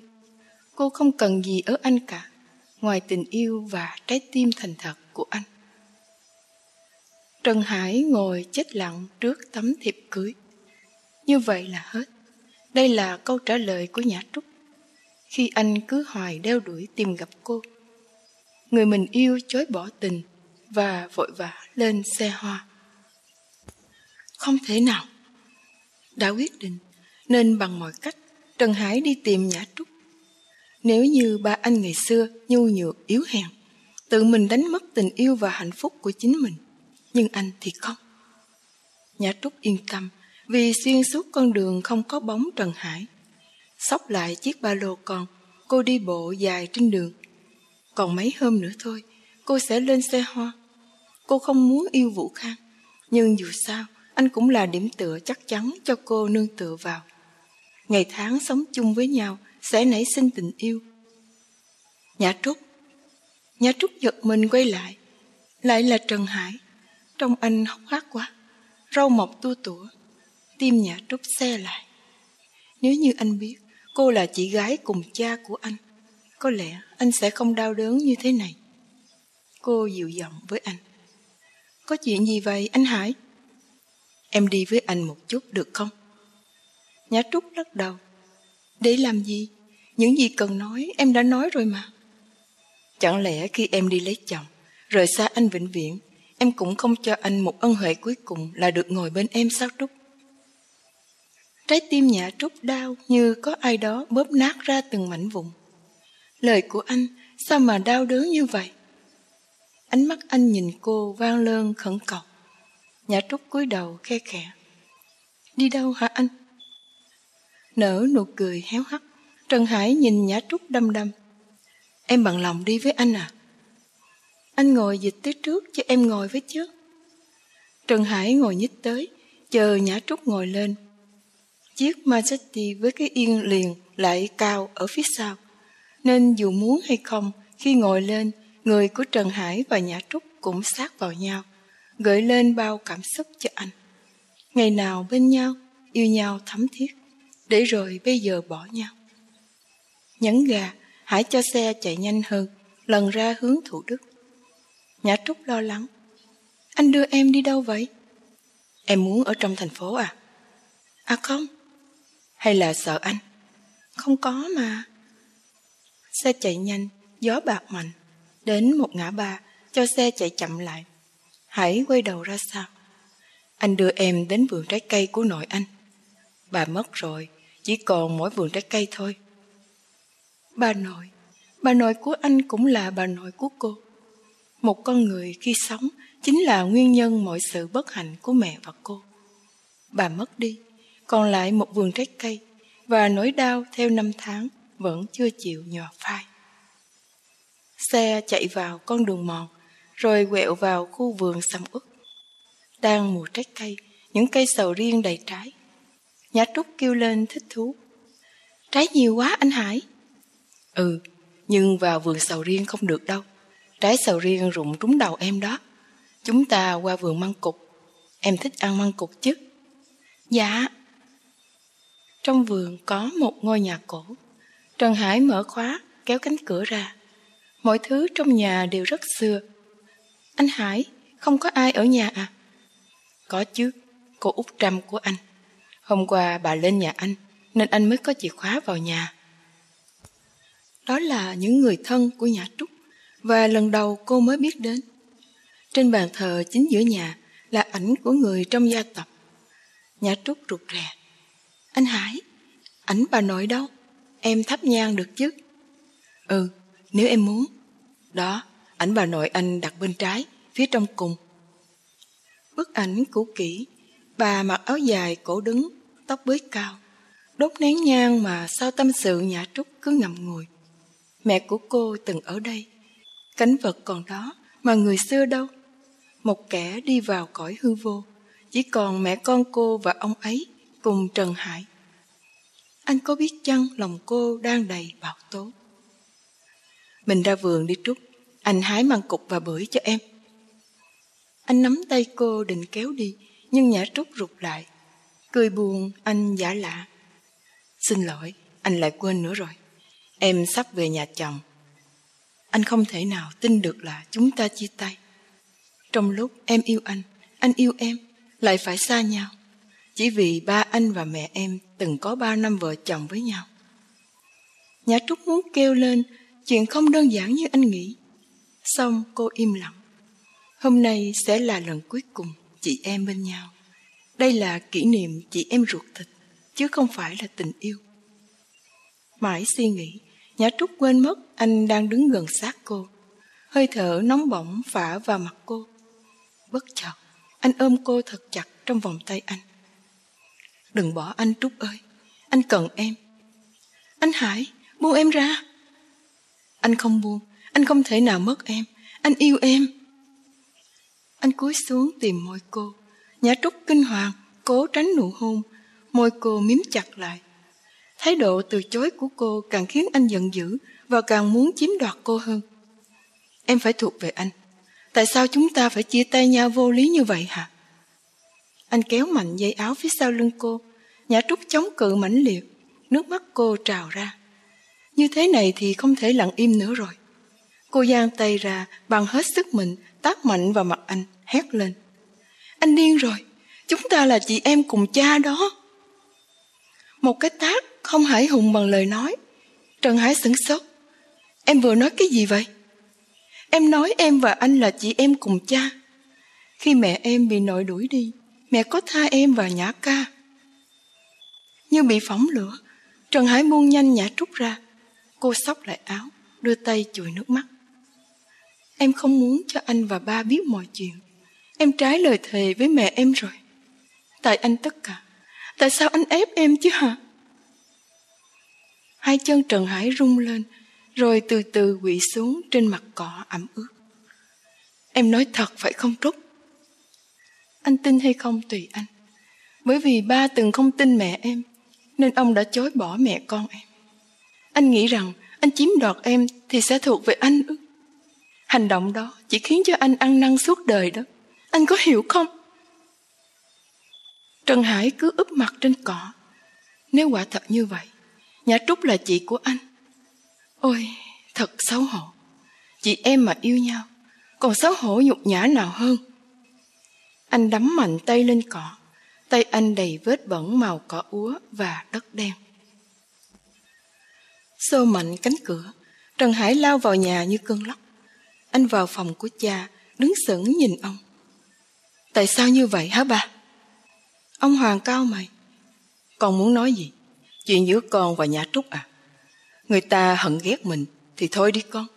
Cô không cần gì ở anh cả, ngoài tình yêu và trái tim thành thật của anh. Trần Hải ngồi chết lặng trước tấm thiệp cưới. Như vậy là hết. Đây là câu trả lời của Nhã Trúc. Khi anh cứ hoài đeo đuổi tìm gặp cô. Người mình yêu chối bỏ tình và vội vã lên xe hoa. Không thể nào. Đã quyết định nên bằng mọi cách Trần Hải đi tìm Nhã Trúc. Nếu như ba anh ngày xưa nhu nhược yếu hèn, tự mình đánh mất tình yêu và hạnh phúc của chính mình, nhưng anh thì không. Nhã Trúc yên tâm vì xuyên suốt con đường không có bóng Trần Hải. Xóc lại chiếc ba lô con, cô đi bộ dài trên đường. Còn mấy hôm nữa thôi, cô sẽ lên xe hoa. Cô không muốn yêu Vũ Khang, nhưng dù sao, anh cũng là điểm tựa chắc chắn cho cô nương tựa vào. Ngày tháng sống chung với nhau sẽ nảy sinh tình yêu. Nhã Trúc Nhã Trúc giật mình quay lại. Lại là Trần Hải. Trong anh hốc hác quá. Râu mọc tua tủa tim nhà Trúc xe lại. Nếu như anh biết cô là chị gái cùng cha của anh, có lẽ anh sẽ không đau đớn như thế này. Cô dịu giọng với anh. Có chuyện gì vậy anh Hải? Em đi với anh một chút được không? Nhã Trúc lắc đầu. Để làm gì? Những gì cần nói em đã nói rồi mà. Chẳng lẽ khi em đi lấy chồng, rời xa anh vĩnh viễn, em cũng không cho anh một ân huệ cuối cùng là được ngồi bên em sao Trúc? Trái tim nhã trúc đau như có ai đó bóp nát ra từng mảnh vụn. Lời của anh sao mà đau đớn như vậy? Ánh mắt anh nhìn cô vang lơn khẩn cầu. Nhã trúc cúi đầu khe khẽ. Đi đâu hả anh? Nở nụ cười héo hắt. Trần Hải nhìn Nhã Trúc đăm đăm. Em bằng lòng đi với anh à? Anh ngồi dịch tới trước cho em ngồi với chứ. Trần Hải ngồi nhích tới, chờ Nhã Trúc ngồi lên Chiếc Maserati với cái yên liền lại cao ở phía sau, nên dù muốn hay không Khi ngồi lên, người của Trần Hải và Nhã Trúc cũng sát vào nhau, gợi lên bao cảm xúc cho anh. Ngày nào bên nhau, yêu nhau thấm thiết, để rồi bây giờ bỏ nhau. Nhấn gà, Hải cho xe chạy nhanh hơn, lần ra hướng Thủ Đức. Nhã Trúc lo lắng. Anh đưa em đi đâu vậy? Em muốn ở trong thành phố à? À không. Hay là sợ anh? Không có mà. Xe chạy nhanh, gió bạc mạnh. Đến một ngã ba, cho xe chạy chậm lại. Hãy quay đầu ra sao? Anh đưa em đến vườn trái cây của nội anh. Bà mất rồi, chỉ còn mỗi vườn trái cây thôi. Bà nội, bà nội của anh cũng là bà nội của cô. Một con người khi sống chính là nguyên nhân mọi sự bất hạnh của mẹ và cô. Bà mất đi, còn lại một vườn trái cây và nỗi đau theo năm tháng vẫn chưa chịu nhòa phai. Xe chạy vào con đường mòn, rồi quẹo vào khu vườn sầm uất. Đang mùa trái cây, những cây sầu riêng đầy trái. Nhã Trúc kêu lên thích thú. Trái nhiều quá anh Hải. Ừ, nhưng vào vườn sầu riêng không được đâu. Trái sầu riêng rụng trúng đầu em đó. Chúng ta qua vườn măng cục. Em thích ăn măng cục chứ? Dạ. Trong vườn có một ngôi nhà cổ. Trần Hải mở khóa, kéo cánh cửa ra. Mọi thứ trong nhà đều rất xưa. Anh Hải, không có ai ở nhà à? Có chứ, cô út Trâm của anh. Hôm qua bà lên nhà anh, nên anh mới có chìa khóa vào nhà. Đó là những người thân của nhà Trúc, và lần đầu cô mới biết đến. Trên bàn thờ chính giữa nhà là ảnh của người trong gia tộc. Nhà Trúc rụt rè. Anh Hải, ảnh bà nội đâu? Em thắp nhang được chứ? Ừ, nếu em muốn. Đó, ảnh bà nội anh đặt bên trái, phía trong cùng. Bức ảnh cũ kỹ, bà mặc áo dài cổ đứng, tóc bới cao, đốt nén nhang mà sao tâm sự nhã trúc cứ ngậm ngùi. Mẹ của cô từng ở đây, cánh vật còn đó mà người xưa đâu. Một kẻ đi vào cõi hư vô, chỉ còn mẹ con cô và ông ấy cùng Trần Hải. Anh có biết chăng lòng cô đang đầy bão tố? Mình ra vườn đi Trúc, anh hái măng cục và bưởi cho em. Anh nắm tay cô định kéo đi, nhưng Nhã Trúc rụt lại. Cười buồn, anh giả lạ. Xin lỗi, anh lại quên nữa rồi. Em sắp về nhà chồng. Anh không thể nào tin được là chúng ta chia tay. Trong lúc em yêu anh, anh yêu em, lại phải xa nhau. Chỉ vì ba anh và mẹ em từng có ba năm vợ chồng với nhau. Nhã Trúc muốn kêu lên, chuyện không đơn giản như anh nghĩ. Xong cô im lặng. Hôm nay sẽ là lần cuối cùng chị em bên nhau. Đây là kỷ niệm chị em ruột thịt, chứ không phải là tình yêu. Mãi suy nghĩ, Nhã Trúc quên mất anh đang đứng gần sát cô. Hơi thở nóng bỏng phả vào mặt cô. Bất chợt, anh ôm cô thật chặt trong vòng tay anh. Đừng bỏ anh Trúc ơi, anh cần em. Anh Hải, buông em ra. Anh không buông, anh không thể nào mất em, anh yêu em. Anh cúi xuống tìm môi cô. Nhã Trúc kinh hoàng, cố tránh nụ hôn, môi cô miếm chặt lại. Thái độ từ chối của cô càng khiến anh giận dữ và càng muốn chiếm đoạt cô hơn. Em phải thuộc về anh. Tại sao chúng ta phải chia tay nhau vô lý như vậy hả? Anh kéo mạnh dây áo phía sau lưng cô. Nhã Trúc chống cự mãnh liệt. Nước mắt cô trào ra. Như thế này thì không thể lặng im nữa rồi. Cô giang tay ra bằng hết sức mình tác mạnh vào mặt anh, hét lên. Anh điên rồi, chúng ta là chị em cùng cha đó. Một cái tác không hải hùng bằng lời nói. Trần Hải sửng sốt. Em vừa nói cái gì vậy? Em nói em và anh là chị em cùng cha. Khi mẹ em bị nội đuổi đi, mẹ có tha em và Nhã ca. Như bị phỏng lửa, Trần Hải buông nhanh Nhã Trúc ra. Cô xốc lại áo, đưa tay chùi nước mắt. Em không muốn cho anh và ba biết mọi chuyện. Em trái lời thề với mẹ em rồi. Tại anh tất cả. Tại sao anh ép em chứ hả? Hai chân Trần Hải rung lên, rồi từ từ quỵ xuống trên mặt cỏ ẩm ướt. Em nói thật phải không Trúc? Anh tin hay không tùy anh. Bởi vì ba từng không tin mẹ em, nên ông đã chối bỏ mẹ con em. Anh nghĩ rằng anh chiếm đoạt em thì sẽ thuộc về anh ư? Hành động đó chỉ khiến cho anh ăn năn suốt đời đó. Anh có hiểu không? Trần Hải cứ úp mặt trên cỏ. Nếu quả thật như vậy, Nhã Trúc là chị của anh. Ôi, thật xấu hổ. Chị em mà yêu nhau, còn xấu hổ nhục nhã nào hơn. Anh đấm mạnh tay lên cỏ, tay anh đầy vết bẩn màu cỏ úa và đất đen. Xô mạnh cánh cửa, Trần Hải lao vào nhà như cơn lốc. Anh vào phòng của cha, đứng sững nhìn ông. Tại sao như vậy hả ba? Ông Hoàng cao mày. Con muốn nói gì? Chuyện giữa con và nhà Trúc à? Người ta hận ghét mình thì thôi đi con.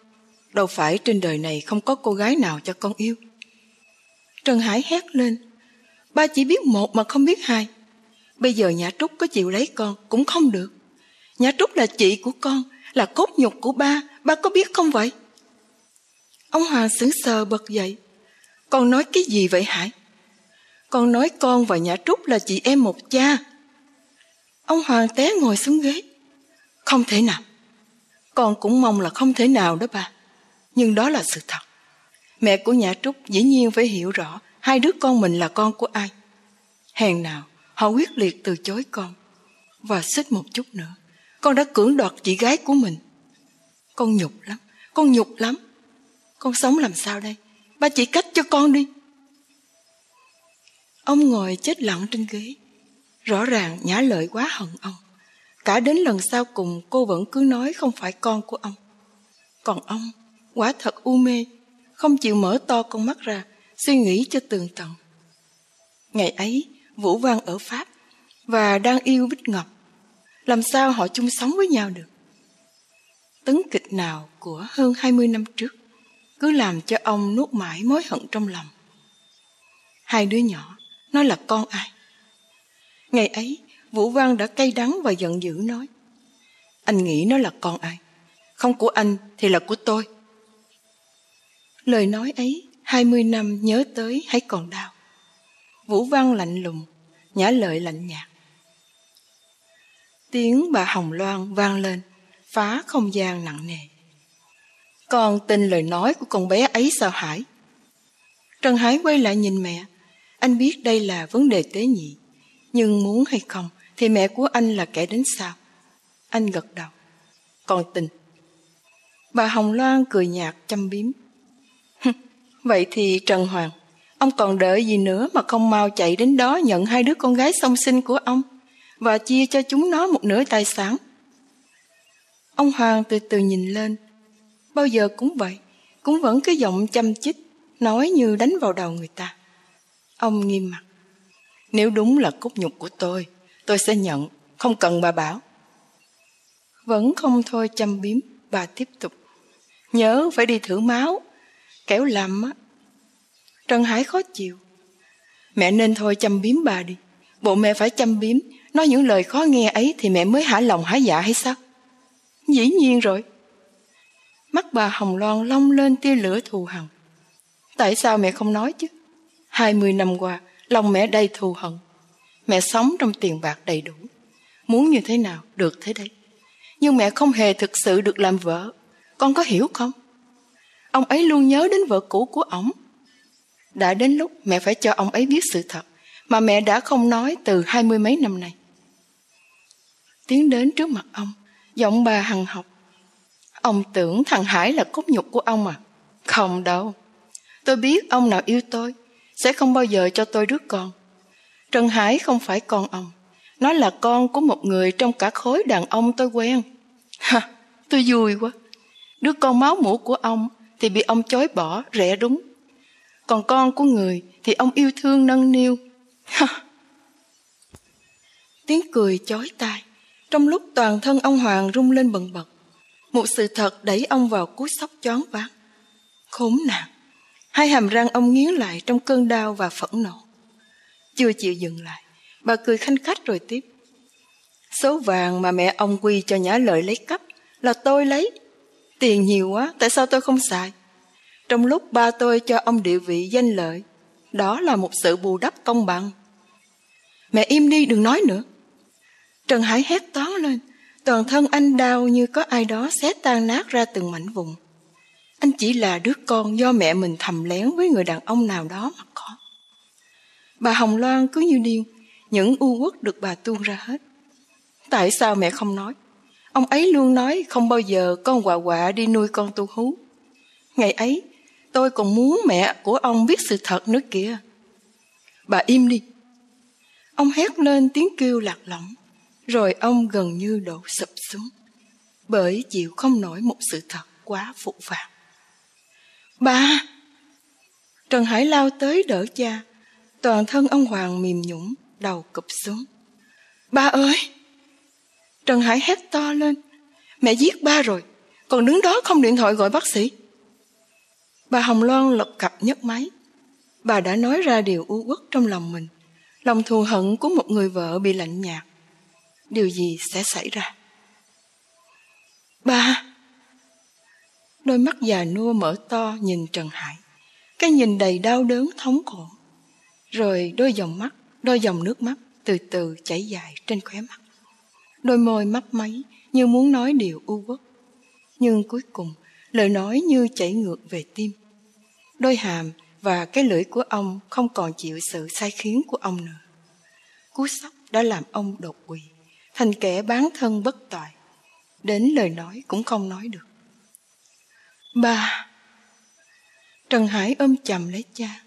Đâu phải trên đời này không có cô gái nào cho con yêu. Trần Hải hét lên. Ba chỉ biết một mà không biết hai. Bây giờ nhà Trúc có chịu lấy con cũng không được. Nhà Trúc là chị của con, là cốt nhục của ba. Ba có biết không vậy? Ông Hoàng sững sờ bật dậy. Con nói cái gì vậy Hải? Con nói con và nhà Trúc là chị em một cha. Ông Hoàng té ngồi xuống ghế. Không thể nào. Con cũng mong là không thể nào đó bà. Nhưng đó là sự thật. Mẹ của nhà Trúc dĩ nhiên phải hiểu rõ hai đứa con mình là con của ai. Hèn nào, họ quyết liệt từ chối con. Và xích một chút nữa, con đã cưỡng đoạt chị gái của mình. Con nhục lắm, con nhục lắm. Con sống làm sao đây? Ba chỉ cách cho con đi. Ông ngồi chết lặng trên ghế. Rõ ràng nhã lợi quá hận ông. Cả đến lần sau cùng cô vẫn cứ nói không phải con của ông. Còn ông, quả thật u mê, không chịu mở to con mắt ra, suy nghĩ cho tường tận. Ngày ấy, Vũ Văn ở Pháp và đang yêu Bích Ngọc. Làm sao họ chung sống với nhau được? Tấn kịch nào của hơn 20 năm trước cứ làm cho ông nuốt mãi mối hận trong lòng. Hai đứa nhỏ, nó là con ai? Ngày ấy, Vũ Văn đã cay đắng và giận dữ nói. Anh nghĩ nó là con ai? Không của anh thì là của tôi. Lời nói ấy, hai mươi năm nhớ tới hay còn đau. Vũ Văn lạnh lùng, nhã lợi lạnh nhạt. Tiếng bà Hồng Loan vang lên, phá không gian nặng nề. Con tin lời nói của con bé ấy sao Hải? Trần Hải quay lại nhìn mẹ. Anh biết đây là vấn đề tế nhị. Nhưng muốn hay không thì mẹ của anh là kẻ đến sao? Anh gật đầu. Con tin. Bà Hồng Loan cười nhạt chăm biếm. Vậy thì Trần Hoàng, ông còn đợi gì nữa mà không mau chạy đến đó nhận hai đứa con gái song sinh của ông và chia cho chúng nó một nửa tài sản. Ông Hoàng từ từ nhìn lên. Bao giờ cũng vậy, cũng vẫn cái giọng chăm chích, nói như đánh vào đầu người ta. Ông nghiêm mặt. Nếu đúng là cốt nhục của tôi, tôi sẽ nhận, không cần bà bảo. Vẫn không thôi chăm biếm, bà tiếp tục. Nhớ phải đi thử máu, kéo lầm á. Trần Hải khó chịu. Mẹ nên thôi chăm biếm bà đi. Bộ mẹ phải chăm biếm, nói những lời khó nghe ấy thì mẹ mới hả lòng hả dạ hay sao? Dĩ nhiên rồi. Mắt bà Hồng Loan long lên tia lửa thù hằn. Tại sao mẹ không nói chứ? Hai mươi năm qua, lòng mẹ đầy thù hận. Mẹ sống trong tiền bạc đầy đủ. Muốn như thế nào, được thế đấy. Nhưng mẹ không hề thực sự được làm vợ. Con có hiểu không? Ông ấy luôn nhớ đến vợ cũ của ổng. Đã đến lúc mẹ phải cho ông ấy biết sự thật mà mẹ đã không nói từ hai mươi mấy năm nay. Tiến đến trước mặt ông, giọng bà hằng học. Ông tưởng thằng Hải là cốt nhục của ông à? Không đâu. Tôi biết ông nào yêu tôi, sẽ không bao giờ cho tôi đứa con. Trần Hải không phải con ông. Nó là con của một người trong cả khối đàn ông tôi quen. Ha, tôi vui quá. Đứa con máu mũ của ông thì bị ông chối bỏ, rẻ đúng. Còn con của người thì ông yêu thương nâng niu. Tiếng cười chói tai. Trong lúc toàn thân ông Hoàng rung lên bần bật. Một sự thật đẩy ông vào cú sốc choáng váng. Khốn nạn. Hai hàm răng ông nghiến lại trong cơn đau và phẫn nộ. Chưa chịu dừng lại, bà cười khanh khách rồi tiếp. Số vàng mà mẹ ông quy cho nhã lợi lấy cắp là tôi lấy. Tiền nhiều quá, tại sao tôi không xài? Trong lúc ba tôi cho ông địa vị danh lợi, đó là một sự bù đắp công bằng. Mẹ im đi đừng nói nữa. Trần Hải hét toán lên, Toàn thân anh đau như có ai đó xé tan nát ra từng mảnh vụn. Anh chỉ là đứa con do mẹ mình thầm lén với người đàn ông nào đó mà có. Bà Hồng Loan cứ như điên, những u uất được bà tuôn ra hết. Tại sao mẹ không nói? Ông ấy luôn nói không bao giờ con quạ quạ đi nuôi con tu hú. Ngày ấy, tôi còn muốn mẹ của ông biết sự thật nữa kìa. Bà im đi. Ông hét lên tiếng kêu lạc lõng, rồi ông gần như đổ sụp xuống, bởi chịu không nổi một sự thật quá phụ phàng. Ba! Trần Hải lao tới đỡ cha, toàn thân ông Hoàng mềm nhũng, đầu cụp xuống. Ba ơi! Trần Hải hét to lên. Mẹ giết ba rồi, còn đứng đó không điện thoại gọi bác sĩ. Bà Hồng Loan lập cặp nhấc máy. Bà đã nói ra điều u uất trong lòng mình. Lòng thù hận của một người vợ bị lạnh nhạt. Điều gì sẽ xảy ra? Ba! Đôi mắt già nua mở to nhìn Trần Hải. Cái nhìn đầy đau đớn thống khổ. Rồi đôi dòng mắt, đôi dòng nước mắt từ từ chảy dài trên khóe mắt. Đôi môi mấp máy như muốn nói điều u uất. Nhưng cuối cùng, lời nói như chảy ngược về tim. Đôi hàm và cái lưỡi của ông không còn chịu sự sai khiến của ông nữa. Cú sốc đã làm ông đột quỵ, thành kẻ bán thân bất toại. Đến lời nói cũng không nói được. Ba Trần Hải ôm chầm lấy cha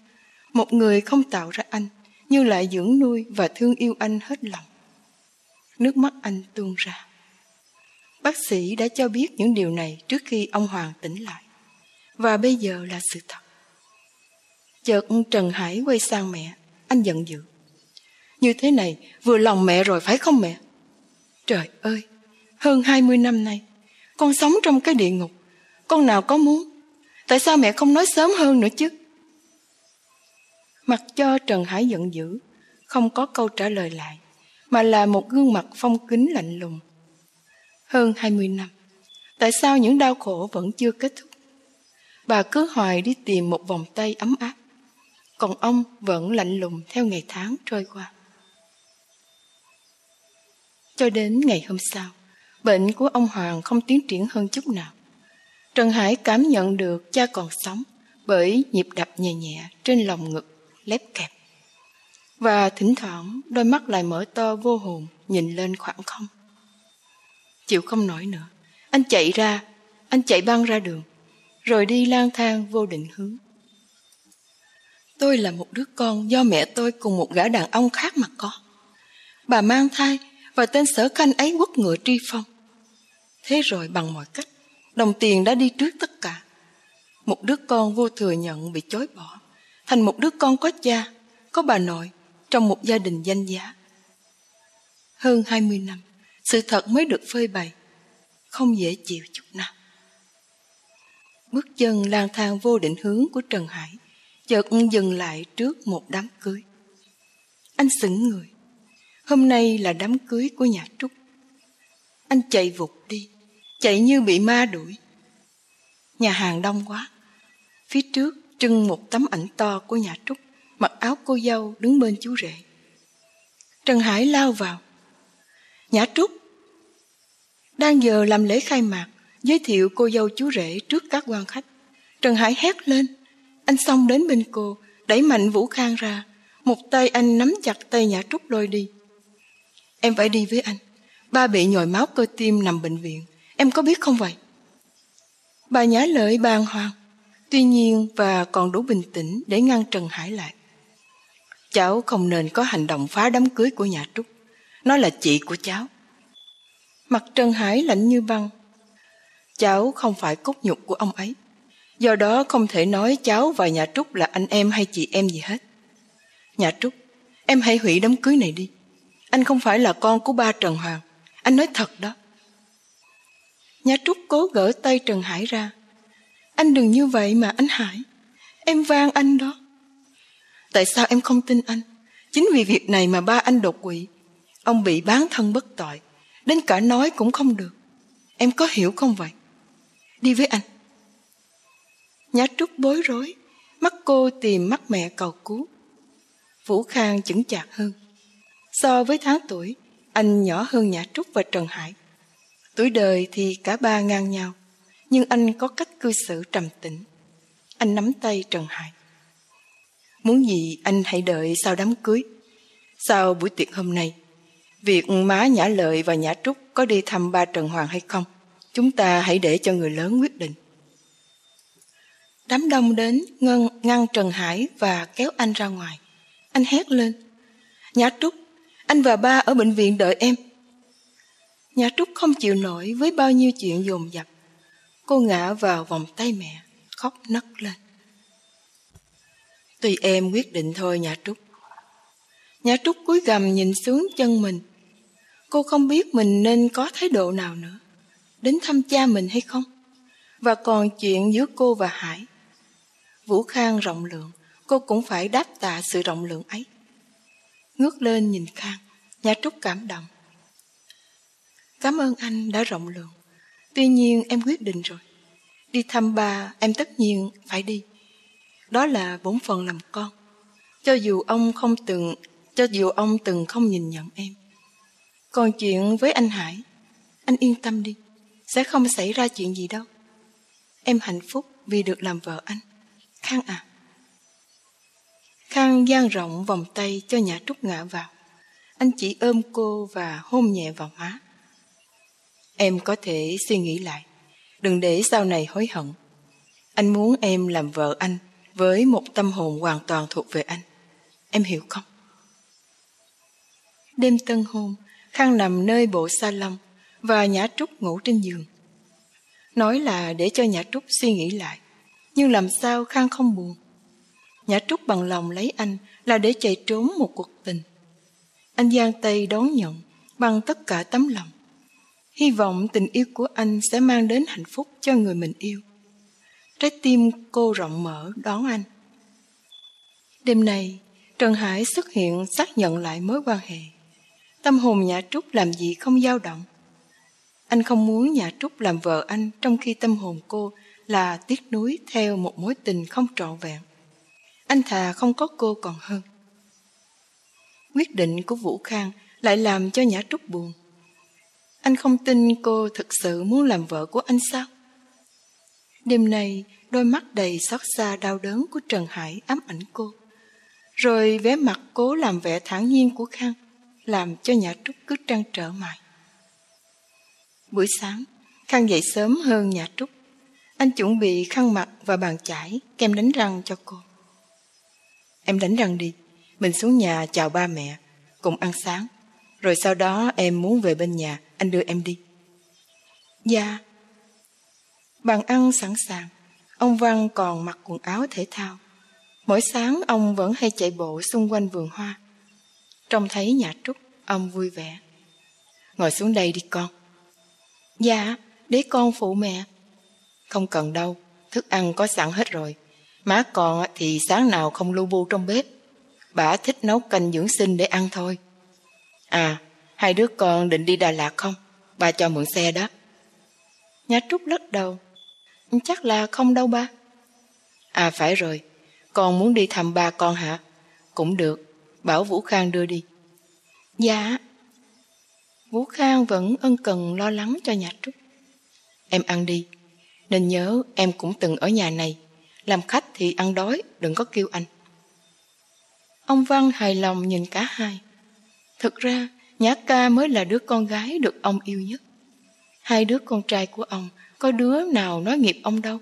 Một người không tạo ra anh Nhưng lại dưỡng nuôi và thương yêu anh hết lòng Nước mắt anh tuôn ra. Bác sĩ đã cho biết những điều này Trước khi ông Hoàng tỉnh lại. Và bây giờ là sự thật. Chợt Trần Hải quay sang mẹ. Anh giận dữ. Như thế này, vừa lòng mẹ rồi phải không mẹ? Trời ơi, Hơn 20 năm nay, Con sống trong cái địa ngục. Con nào có muốn? Tại sao mẹ không nói sớm hơn nữa chứ? Mặc cho Trần Hải giận dữ, Không có câu trả lời lại. Mà là một gương mặt phong kính lạnh lùng. Hơn 20 năm Tại sao những đau khổ vẫn chưa kết thúc? Bà cứ hoài đi tìm một vòng tay ấm áp Còn ông vẫn lạnh lùng theo ngày tháng trôi qua. Cho đến ngày hôm sau Bệnh của ông Hoàng không tiến triển hơn chút nào. Trần Hải cảm nhận được cha còn sống bởi nhịp đập nhẹ nhẹ trên lòng ngực, lép kẹp. Và thỉnh thoảng đôi mắt lại mở to vô hồn nhìn lên khoảng không. Chịu không nổi nữa, anh chạy ra, anh chạy băng ra đường, rồi đi lang thang vô định hướng. Tôi là một đứa con do mẹ tôi cùng một gã đàn ông khác mà có. Bà mang thai và tên sở khanh ấy quất ngựa tri phong. Thế rồi bằng mọi cách, Đồng tiền đã đi trước tất cả. Một đứa con vô thừa nhận bị chối bỏ, thành một đứa con có cha, có bà nội, trong một gia đình danh giá. Hơn 20 năm, sự thật mới được phơi bày, không dễ chịu chút nào. Bước chân lang thang vô định hướng của Trần Hải, chợt dừng lại trước một đám cưới. Anh sững người. Hôm nay là đám cưới của nhà Trúc. Anh chạy vụt đi, chạy như bị ma đuổi. Nhà hàng đông quá. Phía trước trưng một tấm ảnh to của nhà Trúc, mặc áo cô dâu đứng bên chú rể. Trần Hải lao vào. nhã Trúc đang giờ làm lễ khai mạc, giới thiệu cô dâu chú rể trước các quan khách. Trần Hải hét lên. Anh xong đến bên cô, đẩy mạnh Vũ Khang ra. Một tay anh nắm chặt tay nhã Trúc lôi đi. Em phải đi với anh. Ba bị nhồi máu cơ tim nằm bệnh viện. Em có biết không vậy? Bà nhã lợi bàng hoàng, tuy nhiên và còn đủ bình tĩnh để ngăn Trần Hải lại. Cháu không nên có hành động phá đám cưới của nhà Trúc. Nó là chị của cháu. Mặt Trần Hải lạnh như băng. Cháu không phải cốt nhục của ông ấy. Do đó không thể nói cháu và nhà Trúc là anh em hay chị em gì hết. Nhà Trúc, em hãy hủy đám cưới này đi. Anh không phải là con của ba Trần Hoàng. Anh nói thật đó. nhà Trúc cố gỡ tay Trần Hải ra. Anh đừng như vậy mà anh Hải. Em van anh đó. Tại sao em không tin anh? Chính vì việc này mà ba anh đột quỵ. Ông bị bán thân bất tội. Đến cả nói cũng không được. Em có hiểu không vậy? Đi với anh. Nhã Trúc bối rối. Mắt cô tìm mắt mẹ cầu cứu. Vũ Khang chững chạc hơn. So với tháng tuổi, anh nhỏ hơn Nhã Trúc và Trần Hải. Tuổi đời thì cả ba ngang nhau, nhưng anh có cách cư xử trầm tĩnh. Anh nắm tay Trần Hải. Muốn gì anh hãy đợi sau đám cưới. Sau buổi tiệc hôm nay, việc má Nhã Lợi và Nhã Trúc có đi thăm ba Trần Hoàng hay không, chúng ta hãy để cho người lớn quyết định. Đám đông đến ngân ngăn Trần Hải và kéo anh ra ngoài. Anh hét lên. Nhã Trúc, anh và ba ở bệnh viện đợi em. Nhã Trúc không chịu nổi với bao nhiêu chuyện dồn dập. Cô ngã vào vòng tay mẹ, khóc nấc lên. Tùy em quyết định thôi nhà Trúc. nhà Trúc cúi gầm nhìn xuống chân mình. Cô không biết mình nên có thái độ nào nữa. Đến thăm cha mình hay không? Và còn chuyện giữa cô và Hải. Vũ Khang rộng lượng, cô cũng phải đáp tạ sự rộng lượng ấy. Ngước lên nhìn Khang, nhà Trúc cảm động. Cảm ơn anh đã rộng lượng. Tuy nhiên em quyết định rồi. Đi thăm ba em tất nhiên phải đi. Đó là bổn phận làm con. Cho dù ông không từng, cho dù ông từng không nhìn nhận em. Còn chuyện với anh Hải, anh yên tâm đi, sẽ không xảy ra chuyện gì đâu. Em hạnh phúc vì được làm vợ anh. Khang à. Khang dang rộng vòng tay cho nhà Trúc ngã vào. Anh chỉ ôm cô và hôn nhẹ vào má. Em có thể suy nghĩ lại. Đừng để sau này hối hận. Anh muốn em làm vợ anh với một tâm hồn hoàn toàn thuộc về anh. Em hiểu không? Đêm tân hôn, Khang nằm nơi bộ sa lông và Nhã Trúc ngủ trên giường. Nói là để cho Nhã Trúc suy nghĩ lại, nhưng làm sao Khang không buồn. Nhã Trúc bằng lòng lấy anh là để chạy trốn một cuộc tình. Anh giang tay đón nhận bằng tất cả tấm lòng. Hy vọng tình yêu của anh sẽ mang đến hạnh phúc cho người mình yêu. Trái tim cô rộng mở đón anh. Đêm nay, Trần Hải xuất hiện xác nhận lại mối quan hệ. Tâm hồn Nhã Trúc làm gì không dao động. Anh không muốn Nhã Trúc làm vợ anh trong khi tâm hồn cô là tiếc nuối theo một mối tình không trọn vẹn. Anh thà không có cô còn hơn. Quyết định của Vũ Khang lại làm cho Nhã Trúc buồn. Anh không tin cô thực sự muốn làm vợ của anh sao? Đêm nay, đôi mắt đầy xót xa đau đớn của Trần Hải ám ảnh cô. Rồi vẻ mặt cố làm vẻ thản nhiên của Khang, làm cho nhà Trúc cứ trăn trở mãi. Buổi sáng, Khang dậy sớm hơn nhà Trúc. Anh chuẩn bị khăn mặt và bàn chải, kem đánh răng cho cô. Em đánh răng đi, mình xuống nhà chào ba mẹ, cùng ăn sáng. Rồi sau đó em muốn về bên nhà, anh đưa em đi. Dạ. Bàn ăn sẵn sàng, ông Văn còn mặc quần áo thể thao. Mỗi sáng ông vẫn hay chạy bộ xung quanh vườn hoa. Trông thấy nhà Trúc, ông vui vẻ. Ngồi xuống đây đi con. Dạ, để con phụ mẹ. Không cần đâu, thức ăn có sẵn hết rồi. Má con thì sáng nào không lu bu trong bếp. Bà thích nấu canh dưỡng sinh để ăn thôi. À, hai đứa con định đi Đà Lạt không? Bà cho mượn xe đó. nhà Trúc lắc đầu. Chắc là không đâu ba. À phải rồi, con muốn đi thăm ba con hả? Cũng được, bảo Vũ Khang đưa đi. Dạ. Vũ Khang vẫn ân cần lo lắng cho nhà Trúc. Em ăn đi, nên nhớ em cũng từng ở nhà này. Làm khách thì ăn đói, đừng có kêu anh. Ông Văn hài lòng nhìn cả hai. Thực ra, Nhã ca mới là đứa con gái được ông yêu nhất. Hai đứa con trai của ông có đứa nào nói nghiệp ông đâu.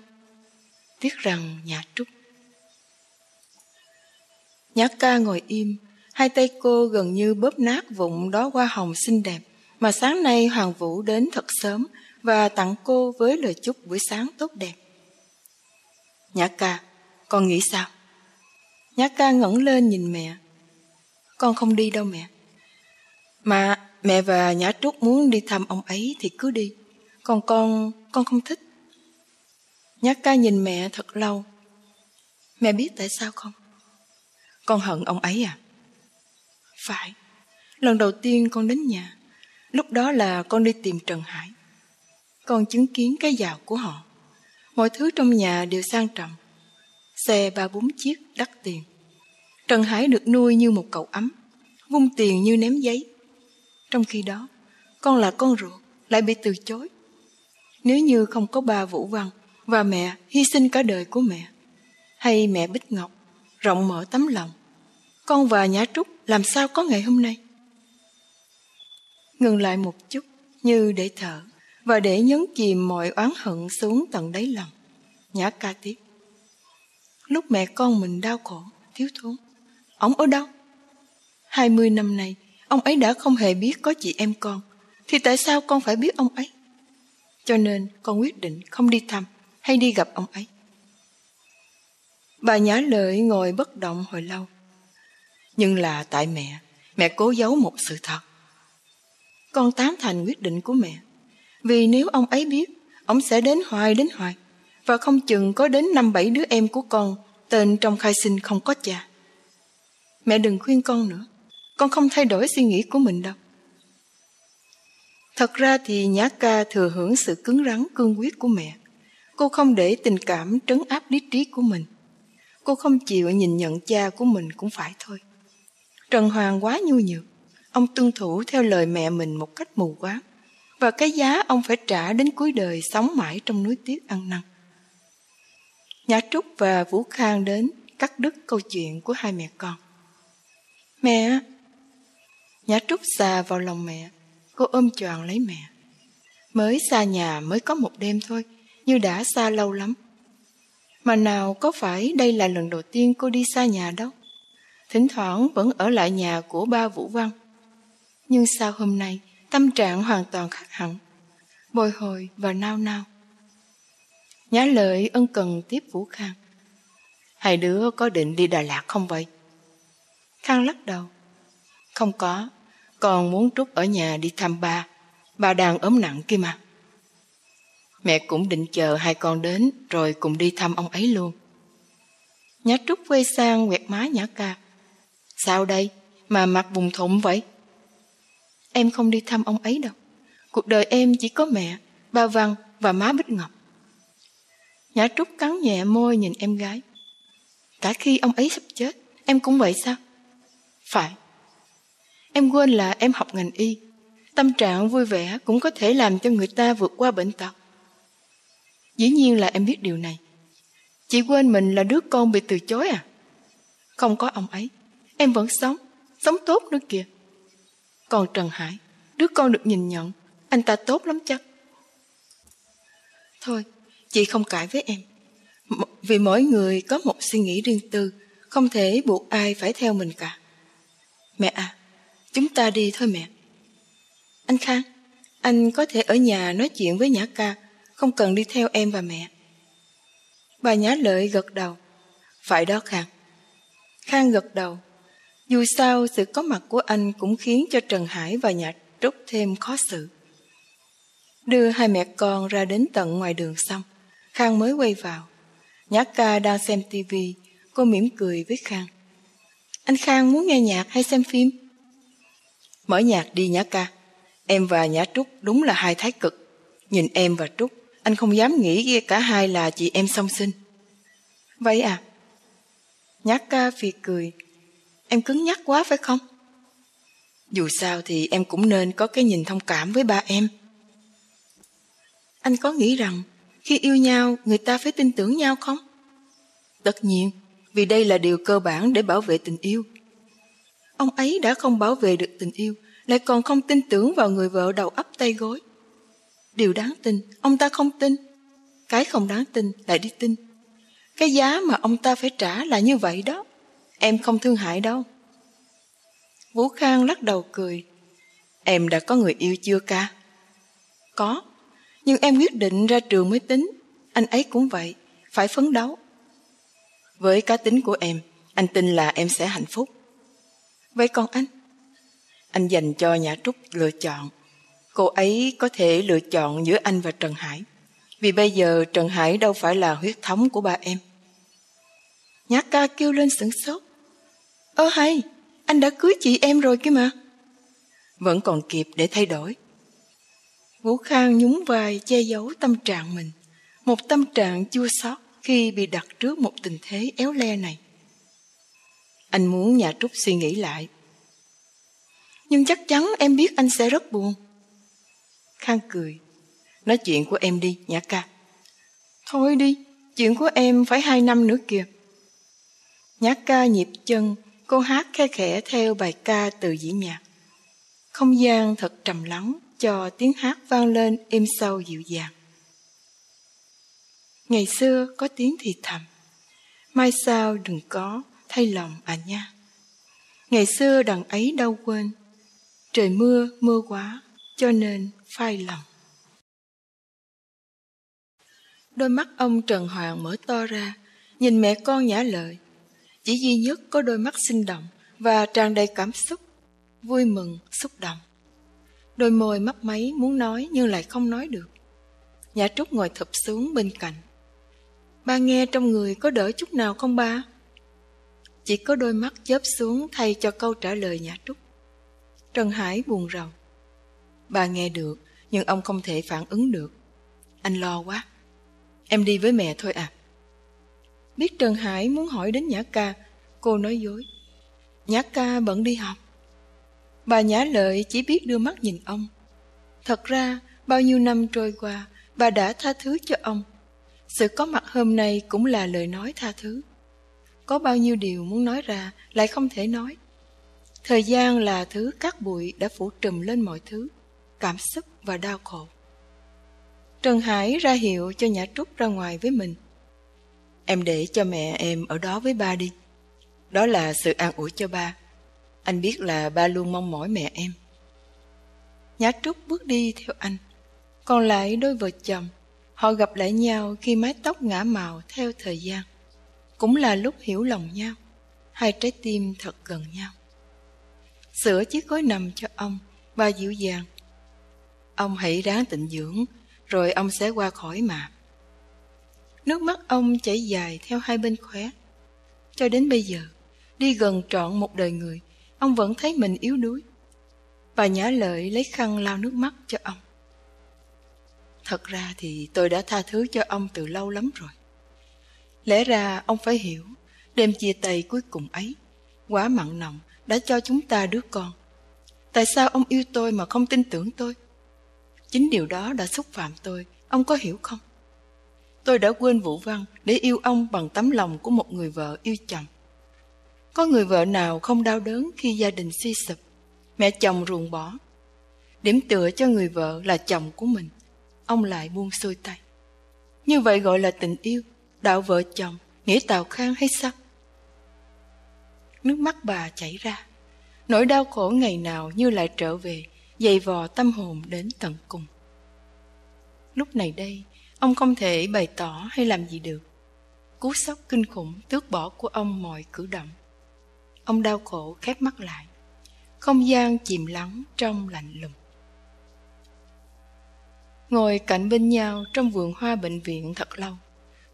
Tiếc rằng nhà Trúc. Nhã ca ngồi im, hai tay cô gần như bóp nát vụn đó hoa hồng xinh đẹp mà sáng nay Hoàng Vũ đến thật sớm và tặng cô với lời chúc buổi sáng tốt đẹp. Nhã ca, con nghĩ sao? Nhã ca ngẩng lên nhìn mẹ. Con không đi đâu mẹ. Mà mẹ và Nhã Trúc muốn đi thăm ông ấy thì cứ đi. Còn con, con không thích. nhát ca nhìn mẹ thật lâu. Mẹ biết tại sao không? Con hận ông ấy à? Phải. Lần đầu tiên con đến nhà, lúc đó là con đi tìm Trần Hải. Con chứng kiến cái giàu của họ. Mọi thứ trong nhà đều sang trọng. Xe ba bốn chiếc đắt tiền. Trần Hải được nuôi như một cậu ấm, vung tiền như ném giấy. Trong khi đó, con là con ruột, lại bị từ chối. Nếu như không có ba Vũ Văn và mẹ hy sinh cả đời của mẹ, hay mẹ Bích Ngọc rộng mở tấm lòng, con và Nhã Trúc làm sao có ngày hôm nay? Ngừng lại một chút như để thở và để nhấn chìm mọi oán hận xuống tận đáy lòng. Nhã ca tiếp. Lúc mẹ con mình đau khổ, thiếu thốn, ông ở đâu? Hai mươi năm nay, ông ấy đã không hề biết có chị em con, thì tại sao con phải biết ông ấy? Cho nên con quyết định không đi thăm hay đi gặp ông ấy. Bà Nhã Lợi ngồi bất động hồi lâu. Nhưng là tại mẹ, mẹ cố giấu một sự thật. Con tán thành quyết định của mẹ. Vì nếu ông ấy biết, ông sẽ đến hoài đến hoài. Và không chừng có đến năm bảy đứa em của con tên trong khai sinh không có cha. Mẹ đừng khuyên con nữa. Con không thay đổi suy nghĩ của mình đâu. Thật ra thì Nhã Ca thừa hưởng sự cứng rắn, cương quyết của mẹ. Cô không để tình cảm trấn áp lý trí của mình. Cô không chịu nhìn nhận cha của mình cũng phải thôi. Trần Hoàng quá nhu nhược. Ông tuân thủ theo lời mẹ mình một cách mù quáng. Và cái giá ông phải trả đến cuối đời sống mãi trong núi tiếc ăn năn. Nhã Trúc và Vũ Khang đến cắt đứt câu chuyện của hai mẹ con. Mẹ! Nhã Trúc xà vào lòng mẹ. Cô ôm tròn lấy mẹ. Mới xa nhà mới có một đêm thôi, như đã xa lâu lắm. Mà nào có phải đây là lần đầu tiên cô đi xa nhà đâu. Thỉnh thoảng vẫn ở lại nhà của ba Vũ Văn. Nhưng sao hôm nay tâm trạng hoàn toàn khác hẳn, bồi hồi và nao nao. Nhã lợi ân cần tiếp Vũ Khang. Hai đứa có định đi Đà Lạt không vậy? Khang lắc đầu. Không có, con muốn Trúc ở nhà đi thăm ba. Ba đang ốm nặng kia mà. Mẹ cũng định chờ hai con đến rồi cùng đi thăm ông ấy luôn. Nhã Trúc quay sang quẹt má Nhã Ca. Sao đây? Mà mặt vùng thụng vậy? Em không đi thăm ông ấy đâu. Cuộc đời em chỉ có mẹ, ba Văn và má Bích Ngọc. Nhã Trúc cắn nhẹ môi nhìn em gái. Cả khi ông ấy sắp chết, em cũng vậy sao? Phải. Em quên là em học ngành y. Tâm trạng vui vẻ cũng có thể làm cho người ta vượt qua bệnh tật. Dĩ nhiên là em biết điều này. Chị quên mình là đứa con bị từ chối à? Không có ông ấy, em vẫn sống, sống tốt nữa kìa. Còn Trần Hải, đứa con được nhìn nhận, anh ta tốt lắm chắc. Thôi, chị không cãi với em. Vì mỗi người có một suy nghĩ riêng tư, không thể buộc ai phải theo mình cả. Mẹ à, chúng ta đi thôi mẹ. Anh Khang, anh có thể ở nhà nói chuyện với Nhã Ca, không cần đi theo em và mẹ. Bà Nhã Lợi gật đầu. Phải đó Khang. Khang gật đầu. Dù sao, sự có mặt của anh cũng khiến cho Trần Hải và Nhã Trúc thêm khó xử. Đưa hai mẹ con ra đến tận ngoài đường xong, Khang mới quay vào. Nhã ca đang xem tivi, cô mỉm cười với Khang. Anh Khang muốn nghe nhạc hay xem phim? Mở nhạc đi Nhã ca. Em và Nhã Trúc đúng là hai thái cực. Nhìn em và Trúc, anh không dám nghĩ cả hai là chị em song sinh. Vậy à? Nhã ca phì cười. Em cứng nhắc quá phải không? Dù sao thì em cũng nên có cái nhìn thông cảm với ba em. Anh có nghĩ rằng khi yêu nhau người ta phải tin tưởng nhau không? Tất nhiên, vì đây là điều cơ bản để bảo vệ tình yêu. Ông ấy đã không bảo vệ được tình yêu, lại còn không tin tưởng vào người vợ đầu ấp tay gối. Điều đáng tin, ông ta không tin. Cái không đáng tin lại đi tin. Cái giá mà ông ta phải trả là như vậy đó. Em không thương hại đâu. Vũ Khang lắc đầu cười. Em đã có người yêu chưa ca? Có, nhưng em quyết định ra trường mới tính. Anh ấy cũng vậy, phải phấn đấu. Với cá tính của em, anh tin là em sẽ hạnh phúc. Vậy còn anh? Anh dành cho Nhã Trúc lựa chọn. Cô ấy có thể lựa chọn giữa anh và Trần Hải. Vì bây giờ Trần Hải đâu phải là huyết thống của ba em. Nhã ca kêu lên sửng sốt. Ơ hay, anh đã cưới chị em rồi kia mà. Vẫn còn kịp để thay đổi. Vũ Khang nhún vai che giấu tâm trạng mình. Một tâm trạng chua xót khi bị đặt trước một tình thế éo le này. Anh muốn nhà Trúc suy nghĩ lại. Nhưng chắc chắn em biết anh sẽ rất buồn. Khang cười. Nói chuyện của em đi, Nhã ca. Thôi đi, chuyện của em phải hai năm nữa kìa. Nhã ca nhịp chân, cô hát khe khẽ theo bài ca từ dĩ nhạc. Không gian thật trầm lắng cho tiếng hát vang lên êm sâu dịu dàng. Ngày xưa có tiếng thì thầm, mai sao đừng có thay lòng à nha. Ngày xưa đằng ấy đâu quên, trời mưa mưa quá cho nên phai lòng. Đôi mắt ông Trần Hoàng mở to ra, nhìn mẹ con nhã lợi. Chỉ duy nhất có đôi mắt sinh động và tràn đầy cảm xúc, vui mừng, xúc động. Đôi môi mấp máy muốn nói nhưng lại không nói được. Nhã Trúc ngồi thụp xuống bên cạnh. Ba nghe trong người có đỡ chút nào không ba? Chỉ có đôi mắt chớp xuống thay cho câu trả lời Nhã Trúc. Trần Hải buồn rầu. Bà nghe được, nhưng ông không thể phản ứng được. Anh lo quá. Em đi với mẹ thôi à. Biết Trần Hải muốn hỏi đến Nhã Ca, cô nói dối. Nhã Ca bận đi học. Bà Nhã Lợi chỉ biết đưa mắt nhìn ông. Thật ra, bao nhiêu năm trôi qua, bà đã tha thứ cho ông. Sự có mặt hôm nay cũng là lời nói tha thứ. Có bao nhiêu điều muốn nói ra lại không thể nói. Thời gian là thứ cát bụi đã phủ trùm lên mọi thứ, cảm xúc và đau khổ. Trần Hải ra hiệu cho Nhã Trúc ra ngoài với mình. Em để cho mẹ em ở đó với ba đi. Đó là sự an ủi cho ba. Anh biết là ba luôn mong mỏi mẹ em. Nhã Trúc bước đi theo anh. Còn lại đôi vợ chồng, họ gặp lại nhau khi mái tóc ngã màu theo thời gian. Cũng là lúc hiểu lòng nhau, hai trái tim thật gần nhau. Sửa chiếc gối nằm cho ông, ba dịu dàng. Ông hãy ráng tịnh dưỡng, rồi ông sẽ qua khỏi mà. Nước mắt ông chảy dài theo hai bên khóe. Cho đến bây giờ, đi gần trọn một đời người, ông vẫn thấy mình yếu đuối. Bà Nhã Lợi lấy khăn lau nước mắt cho ông. Thật ra thì tôi đã tha thứ cho ông từ lâu lắm rồi. Lẽ ra ông phải hiểu, đêm chia tay cuối cùng ấy, quá mặn nồng đã cho chúng ta đứa con. Tại sao ông yêu tôi mà không tin tưởng tôi? Chính điều đó đã xúc phạm tôi, ông có hiểu không? Tôi đã quên Vũ Văn để yêu ông bằng tấm lòng của một người vợ yêu chồng. Có người vợ nào không đau đớn khi gia đình suy sụp, mẹ chồng ruồng bỏ. Điểm tựa cho người vợ là chồng của mình, ông lại buông xuôi tay. Như vậy gọi là tình yêu, đạo vợ chồng, nghĩa tào khang hay sao? Nước mắt bà chảy ra, nỗi đau khổ ngày nào như lại trở về, dày vò tâm hồn đến tận cùng. Lúc này đây, ông không thể bày tỏ hay làm gì được. Cú sốc kinh khủng tước bỏ của ông mọi cử động. Ông đau khổ khép mắt lại. Không gian chìm lắng trong lạnh lùng. Ngồi cạnh bên nhau trong vườn hoa bệnh viện thật lâu.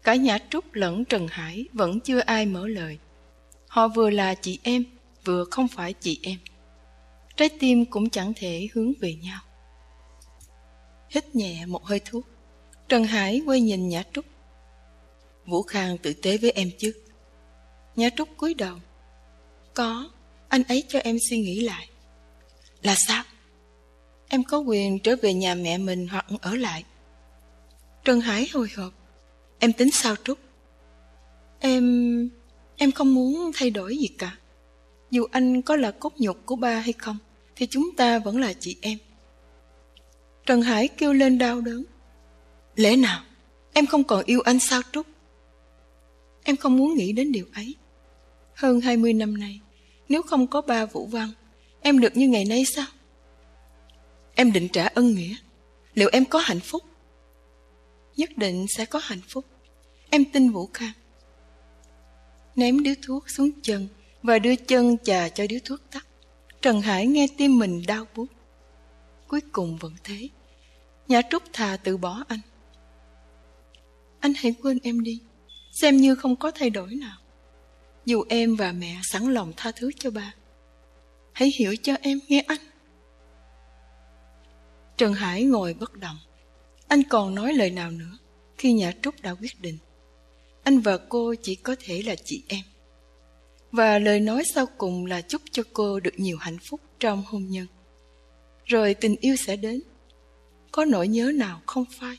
Cả nhà Trúc lẫn Trần Hải vẫn chưa ai mở lời. Họ vừa là chị em, vừa không phải chị em trái tim cũng chẳng thể hướng về nhau. Hít nhẹ một hơi thuốc, Trần Hải quay nhìn Nhã Trúc. Vũ Khang tử tế với em chứ? Nhã Trúc cúi đầu. Có, anh ấy cho em suy nghĩ lại. Là sao? Em có quyền trở về nhà mẹ mình hoặc ở lại. Trần Hải hồi hộp. Em tính sao Trúc? Em... em không muốn thay đổi gì cả. Dù anh có là cốt nhục của ba hay không Thì chúng ta vẫn là chị em. Trần Hải kêu lên đau đớn. Lẽ nào? Em không còn yêu anh sao Trúc? Em không muốn nghĩ đến điều ấy. Hơn 20 năm nay Nếu không có ba Vũ Văn Em được như ngày nay sao? Em định trả ân nghĩa. Liệu em có hạnh phúc? Nhất định sẽ có hạnh phúc Em tin Vũ Khang Ném điếu thuốc xuống chân và đưa chân chà cho điếu thuốc tắt. Trần Hải nghe tim mình đau buốt. Cuối cùng vẫn thế. Nhã Trúc thà từ bỏ anh. Anh hãy quên em đi, xem như không có thay đổi nào. Dù em và mẹ sẵn lòng tha thứ cho ba. Hãy hiểu cho em nghe anh. Trần Hải ngồi bất động. Anh còn nói lời nào nữa khi Nhã Trúc đã quyết định. Anh và cô chỉ có thể là chị em. Và lời nói sau cùng là chúc cho cô được nhiều hạnh phúc trong hôn nhân. Rồi tình yêu sẽ đến. có nỗi nhớ nào không phai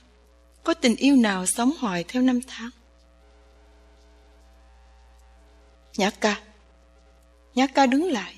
có tình yêu nào sống hoài theo năm tháng nhã ca nhã ca đứng lại